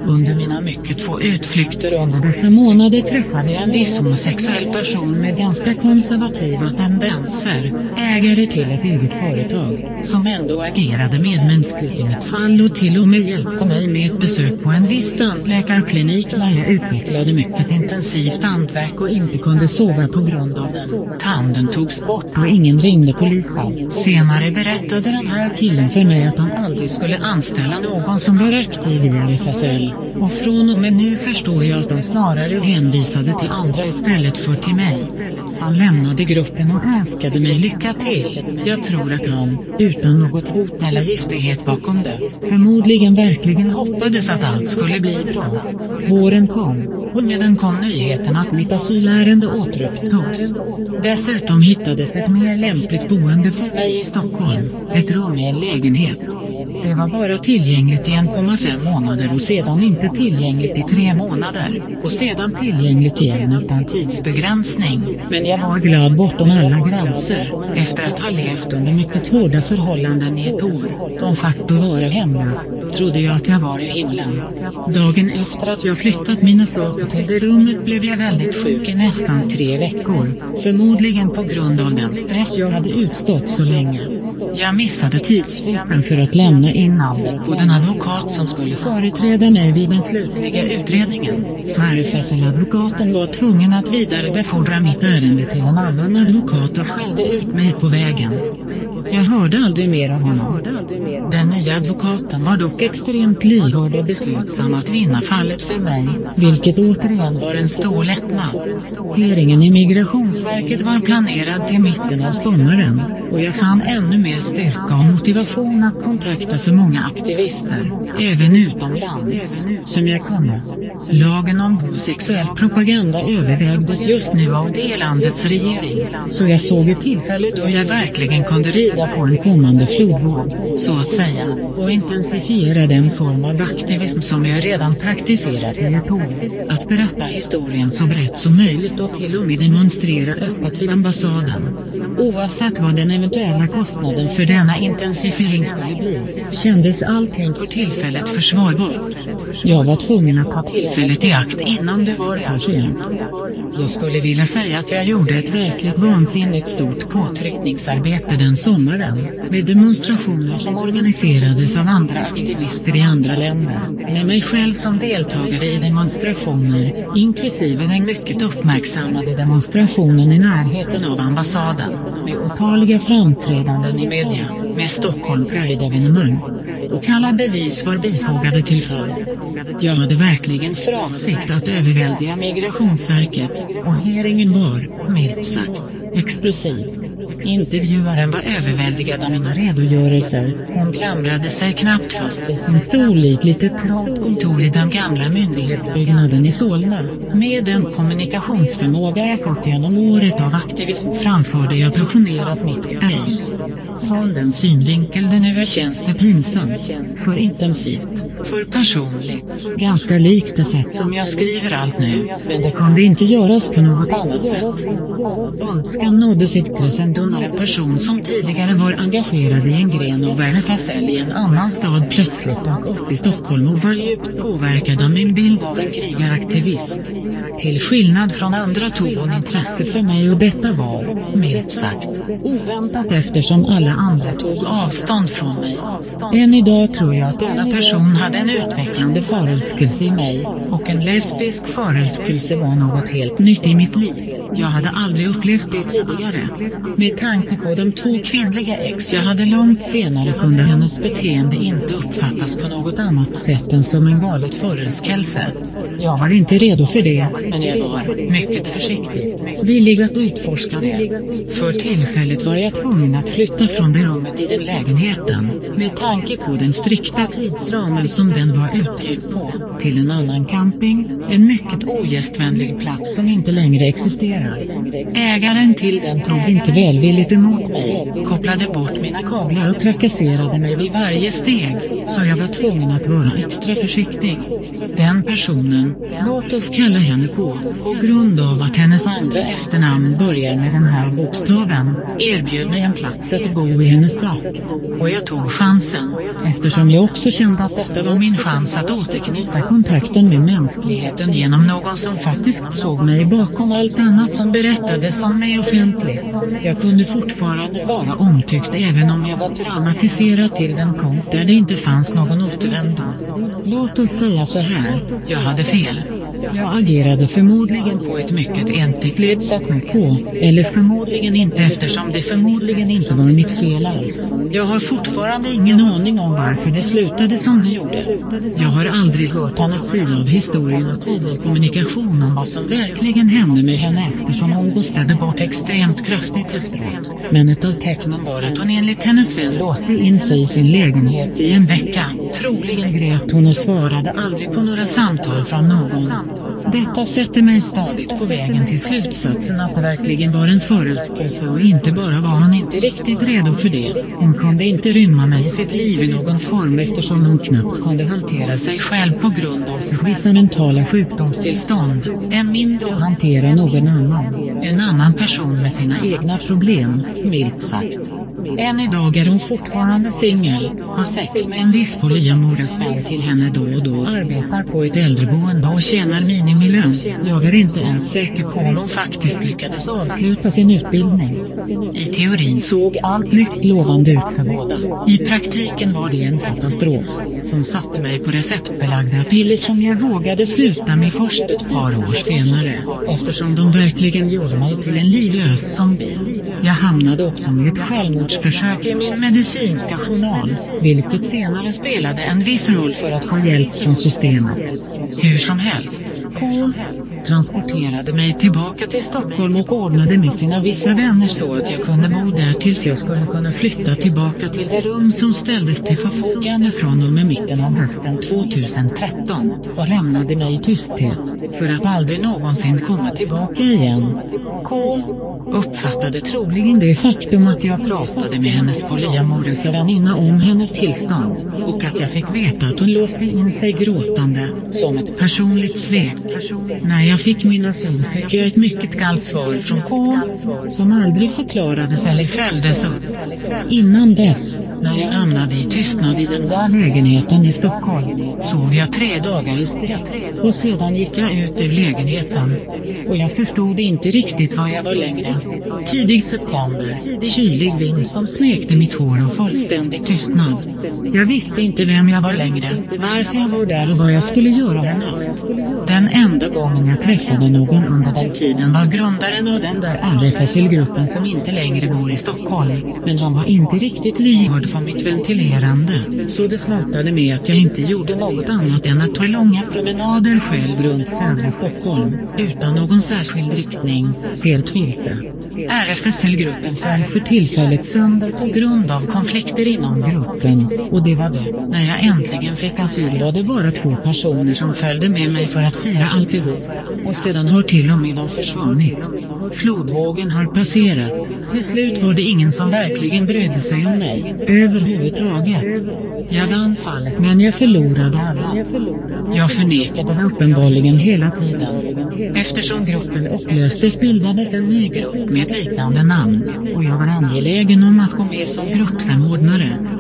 Speaker 1: Under mina mycket få utflykter under dessa månader träffade jag en viss homosexuell person med ganska konservativa tendenser, ägare till ett eget företag, som ändå agerade medmänskligt i mitt fall och till och med hjälpte mig med ett besök på en viss tandläkarklinik när jag utvecklade mycket intensivt andverk och inte kunde sova på grund av den. Tanden togs bort och ingen ringde polisen. Senare berättade den här killen för mig att han aldrig skulle anställa någon som var aktiv i RFSL. Och från och med nu förstår jag att han snarare hänvisade till andra istället för till mig. Han lämnade gruppen och önskade mig lycka till. Jag tror att han, utan något hot eller giftighet bakom det, förmodligen verkligen hoppades att allt skulle bli bra. Våren kom, och med den kom nyheten att mitt asylärende återupptogs. Dessutom hittades ett mer lämpligt boende för mig i Stockholm, ett rum i en lägenhet. Det var bara tillgängligt i 1,5 månader och sedan inte tillgängligt i 3 månader, och sedan tillgängligt igen utan tidsbegränsning. Men jag var glad bortom alla gränser, efter att ha levt under mycket hårda förhållanden i ett år. De facto vara hemlös, trodde jag att jag var i himlen. Dagen efter att jag flyttat mina saker till det rummet blev jag väldigt sjuk i nästan tre veckor, förmodligen på grund av den stress jag hade utstått så länge. Jag missade tidsfristen för att lämna in namnet på den advokat som skulle företräda mig vid den slutliga utredningen, så RFSL-advokaten var tvungen att vidarebefordra mitt ärende till en annan advokat och skällde ut mig på vägen. Jag hörde aldrig mer av honom. Den nya advokaten var dock extremt lyhörd och beslutsam att vinna fallet för mig, vilket återigen var en stor lättnad. Heringen i Migrationsverket var planerad till mitten av sommaren, och jag fann ännu mer styrka och motivation att kontakta så många aktivister, även utomlands, som jag kunde. Lagen om homosexuell propaganda övervägdes just nu av det landets regering, så jag såg ett tillfälle då jag verkligen kunde rida på en kommande flodvåg, så att säga, och intensifiera den form av aktivism som jag redan praktiserat i ett år. Att berätta historien så brett som möjligt och till och med demonstrera öppet vid ambassaden. Oavsett vad den eventuella kostnaden för denna intensifiering skulle bli, kändes allting för tillfället försvarbart. Jag var tvungen att ta tillfället i akt innan det var för sent. Jag skulle vilja säga att jag gjorde ett verkligt vansinnigt stort påtryckningsarbete den sommaren, med demonstrationer som organiserades av andra aktivister i andra länder, med mig själv som deltagare i demonstrationer, inklusive den mycket uppmärksammade demonstrationen i närheten av ambassaden, med otaliga framträdanden i media, med Stockholm Pride-evenemang. Och alla bevis var bifogade till fallet. Jag hade verkligen för avsikt att överväldiga Migrationsverket, och hearingen var, milt sagt, explosiv. Intervjuaren var överväldigad av mina redogörelser. Hon klamrade sig knappt fast vid sin stol i ett litet trångt kontor i den gamla myndighetsbyggnaden i Solna. Med den kommunikationsförmåga jag fått genom året av aktivism framförde jag passionerat mitt case. Från den synvinkel det nu är känns det pinsamt, för intensivt, för personligt, ganska likt det sätt som jag skriver allt nu, men det kunde inte göras på något annat sätt. Önskan nådde sitt crescendo när en person som tidigare var engagerad i en gren av RFSL i en annan stad plötsligt dök upp i Stockholm och var djupt påverkad av min bild av en krigaraktivist. Till skillnad från andra tog hon intresse för mig och detta var, milt sagt, oväntat eftersom alla andra tog avstånd från mig. Än idag tror jag att denna person hade en utvecklande förälskelse i mig, och en lesbisk förälskelse var något helt nytt i mitt liv. Jag hade aldrig upplevt det tidigare. Med tanke på de två kvinnliga ex jag hade långt senare kunde hennes beteende inte uppfattas på något annat sätt än som en galet förälskelse. Jag var inte redo för det, men jag var mycket försiktig, villig att utforska det. För tillfället var jag tvungen att flytta från det rummet i den lägenheten, med tanke på den strikta tidsramen som den var uthyrd på, till en annan camping, en mycket ogästvänlig plats som inte längre existerar. Ägaren till den tog inte välvilligt emot mig, kopplade bort mina kablar och trakasserade mig vid varje steg, så jag var tvungen att vara extra försiktig. Den personen, låt oss kalla henne K, på grund av att hennes andra efternamn börjar med den här bokstaven, erbjöd mig en plats att bo i hennes trakt. Och jag tog chansen, eftersom jag också kände att detta var min chans att återknyta kontakten med mänskligheten genom någon som faktiskt såg mig bakom allt annat som berättades om mig offentligt. Jag kunde kunde fortfarande vara omtyckt även om jag var traumatiserad till den punkt där det inte fanns någon återvändo. Låt oss säga så här, jag hade fel. Jag agerade förmodligen på ett mycket entydigt sätt med K, eller förmodligen inte eftersom det förmodligen inte var mitt fel alls. Jag har fortfarande ingen aning om varför det slutade som det gjorde. Jag har aldrig hört hennes sida av historien och tydlig kommunikation om vad som verkligen hände med henne eftersom hon bostade bort extremt kraftigt efteråt. Men ett av tecknen var att hon enligt hennes vän låste in sig i sin lägenhet i en vecka. Troligen grät hon och svarade aldrig på några samtal från någon. Detta sätter mig stadigt på vägen till slutsatsen att det verkligen var en förälskelse och inte bara var hon inte riktigt redo för det. Hon kunde inte rymma mig i sitt liv i någon form eftersom hon knappt kunde hantera sig själv på grund av sitt vissa mentala sjukdomstillstånd, än mindre hantera någon annan. En annan person med sina egna problem, milt sagt. Än idag är hon fortfarande singel, har sex med en viss polyamorös vän till henne då och då arbetar på ett äldreboende och tjänar minimilön. Jag är inte ens säker på om hon faktiskt lyckades avsluta sin utbildning. I teorin såg allt mycket lovande ut för båda. I praktiken var det en katastrof, som satte mig på receptbelagda piller som jag vågade sluta med först ett par år senare, eftersom de verkligen gjorde mig till en livlös zombie. Jag hamnade också med ett självmord självmordsförsök i min medicinska journal, vilket senare spelade en viss roll för att få hjälp från systemet. Hur som helst, K transporterade mig tillbaka till Stockholm och ordnade med sina vissa vänner så att jag kunde bo där tills jag skulle kunna flytta tillbaka till det rum som ställdes till förfogande från och med mitten av hösten 2013, och lämnade mig i tysthet, för att aldrig någonsin komma tillbaka igen. K uppfattade troligen det faktum att jag pratade med hennes polyamorösa väninna om hennes tillstånd, och att jag fick veta att hon låste in sig gråtande, som ett personligt svek. När jag jag fick min asyl fick jag ett mycket kallt svar från K, som aldrig förklarades eller följdes upp. Innan dess, när jag hamnade i tystnad i den där lägenheten i Stockholm, sov jag tre dagar i sträck, och sedan gick jag ut ur lägenheten. Och jag förstod inte riktigt var jag var längre. Tidig september, kylig vind som smekte mitt hår och fullständig tystnad. Jag visste inte vem jag var längre, varför jag var där och vad jag skulle göra härnäst. Den enda gången jag träffade någon under den tiden var grundaren av den där RFSL-gruppen som inte längre bor i Stockholm, men han var inte riktigt lyhörd för mitt ventilerande, så det slutade med att jag inte gjorde något annat än att ta långa promenader själv runt södra Stockholm, utan någon särskild riktning, helt vilse. RFSL-gruppen föll för tillfället sönder på grund av konflikter inom gruppen, och det var det. När jag äntligen fick asyl var det bara två personer som följde med mig för att fira alltihop, och sedan har till och med de försvunnit. Flodvågen har passerat, till slut var det ingen som verkligen brydde sig om mig, överhuvudtaget. Jag vann fallet men jag förlorade alla. Jag förnekade det uppenbarligen hela tiden. Eftersom gruppen upplöstes bildades en ny grupp med ett liknande namn, och jag var angelägen om att gå med som gruppsamordnare.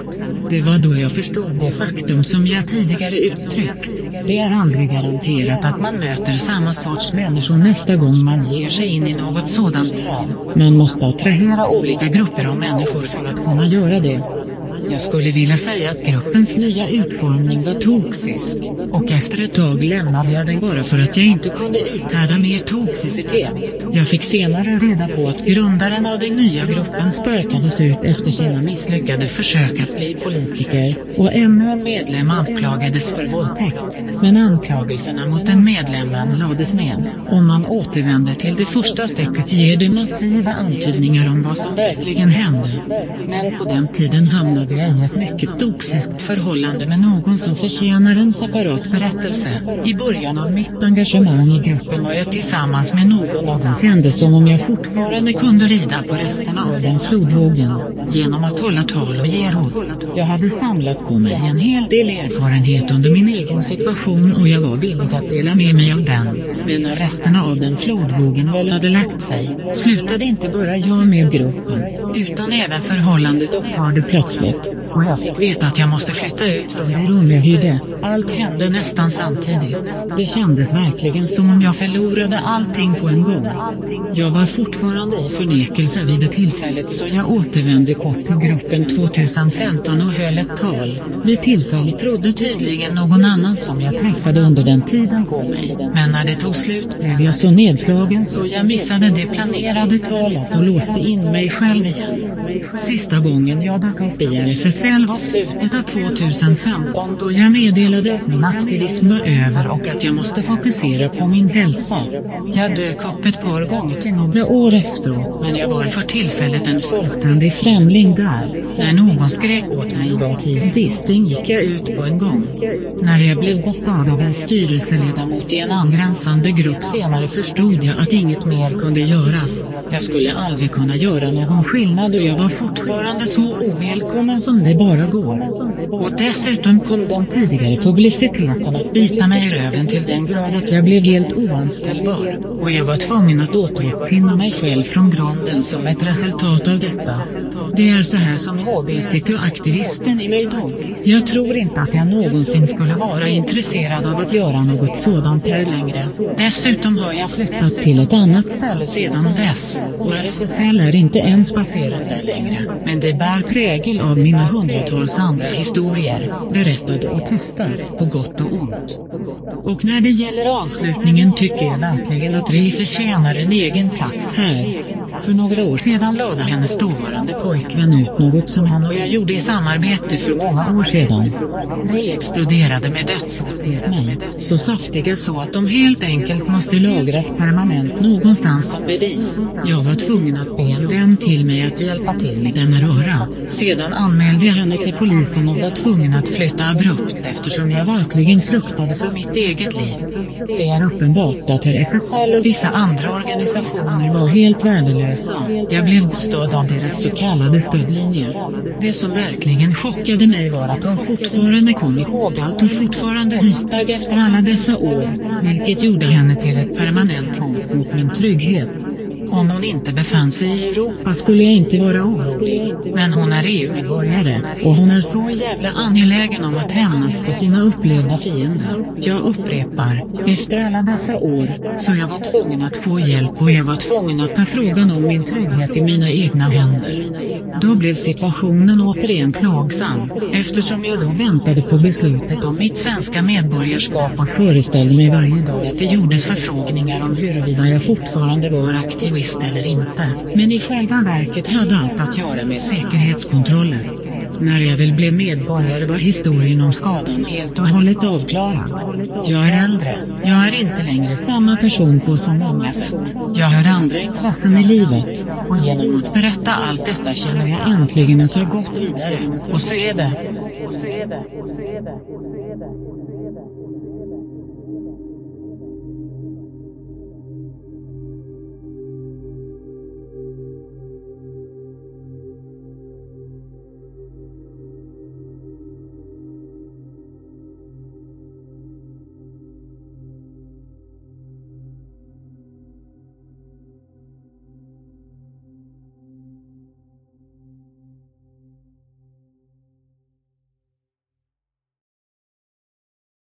Speaker 1: Det var då jag förstod det faktum som jag tidigare uttryckt. Det är aldrig garanterat att man möter samma sorts människor nästa gång man ger sig in i något sådant här. Man måste attrahera olika grupper av människor för att kunna göra det. Jag skulle vilja säga att gruppens nya utformning var toxisk, och efter ett tag lämnade jag den bara för att jag inte kunde uthärda mer toxicitet. Jag fick senare reda på att grundaren av den nya gruppen sparkades ut efter sina misslyckade försök att bli politiker, och ännu en medlem anklagades för våldtäkt. Men anklagelserna mot den medlemmen lades ned. Om man återvänder till det första stycket ger det massiva antydningar om vad som verkligen hände. Men på den tiden hamnade jag i ett mycket toxiskt förhållande med någon som förtjänar en separat berättelse. I början av mitt engagemang i gruppen var jag tillsammans med någon och det kändes som om jag fortfarande kunde rida på resterna av den flodvågen, genom att hålla tal och ge råd. Jag hade samlat på mig en hel del erfarenhet under min egen situation och jag var villig att dela med mig av den. Men när resterna av den flodvågen väl hade lagt sig, slutade inte bara jag med gruppen, utan även förhållandet upphörde plötsligt. Och jag fick veta att jag måste flytta ut från det rum jag hyrde. Allt hände nästan samtidigt. Det kändes verkligen som om jag förlorade allting på en gång. Jag var fortfarande i förnekelse vid det tillfället så jag återvände kort till gruppen 2015 och höll ett tal. Vid tillfället trodde tydligen någon annan som jag träffade under den tiden på mig. Men när det tog slut blev jag så nedslagen så jag missade det planerade talet och låste in mig själv igen. Sista gången jag dök upp i RFSL var slutet av 2015 då jag meddelade att min aktivism var över och att jag måste fokusera på min hälsa. Jag dök upp ett par gånger till några år efteråt men jag var för tillfället en fullständig främling där. När någon skrek åt mig vad tidsdisting gick jag ut på en gång. När jag blev bostad av en styrelseledamot i en angränsande grupp senare förstod jag att inget mer kunde göras. Jag skulle aldrig kunna göra någon skillnad och jag var fortfarande så ovälkommen som det bara går. Och dessutom kom den tidigare publiciteten att bita mig i röven till den grad att jag blev helt oanställbar. Och jag var tvungen att återuppfinna mig själv från grunden som ett resultat av detta. Det är så här som HBTQ-aktivisten i mig dog. Jag tror inte att jag någonsin skulle vara intresserad av att göra något sådant här längre. Dessutom har jag flyttat till ett annat ställe sedan dess, och RFSL är inte ens baserat där längre. Men det bär prägel av mina hundratals andra historier, berättade och testade, på gott och ont. Och när det gäller avslutningen tycker jag verkligen att Ray förtjänar en egen plats här. För några år sedan lade hennes dåvarande pojkvän ut något som han och jag gjorde i samarbete för många år sedan. Ray exploderade med dödshot mot mig, så saftiga så att de helt enkelt måste lagras permanent någonstans som bevis. Jag var tvungen att be en vän till mig att hjälpa till med denna röra. Sedan anmälde jag henne till polisen och var tvungen att flytta abrupt eftersom jag verkligen fruktade för mitt eget liv. Det är uppenbart att RFSL och vissa andra organisationer var helt värdelösa. Jag blev bestådd av deras så kallade stödlinjer. Det som verkligen chockade mig var att de fortfarande kom ihåg allt och fortfarande hyste efter alla dessa år, vilket gjorde henne till ett permanent hot mot min trygghet. Om hon inte befann sig i Europa skulle jag inte vara orolig. Men hon är EU-medborgare, och hon är så jävla angelägen om att hämnas på sina upplevda fiender. Jag upprepar, efter alla dessa år, så jag var tvungen att få hjälp och jag var tvungen att ta frågan om min trygghet i mina egna händer. Då blev situationen återigen plagsam, eftersom jag då väntade på beslutet om mitt svenska medborgarskap och föreställde mig varje dag att det gjordes förfrågningar om huruvida jag fortfarande var aktivist eller inte. Men i själva verket hade allt att göra med säkerhetskontroller. När jag väl blev medborgare var historien om skadan helt och hållet avklarad. Jag är äldre, jag är inte längre samma person på så många sätt. Jag har andra intressen i livet. Och genom att berätta allt detta känner jag äntligen att jag gått vidare. Och så är det. Och så är det. Och så är det. Och så är det.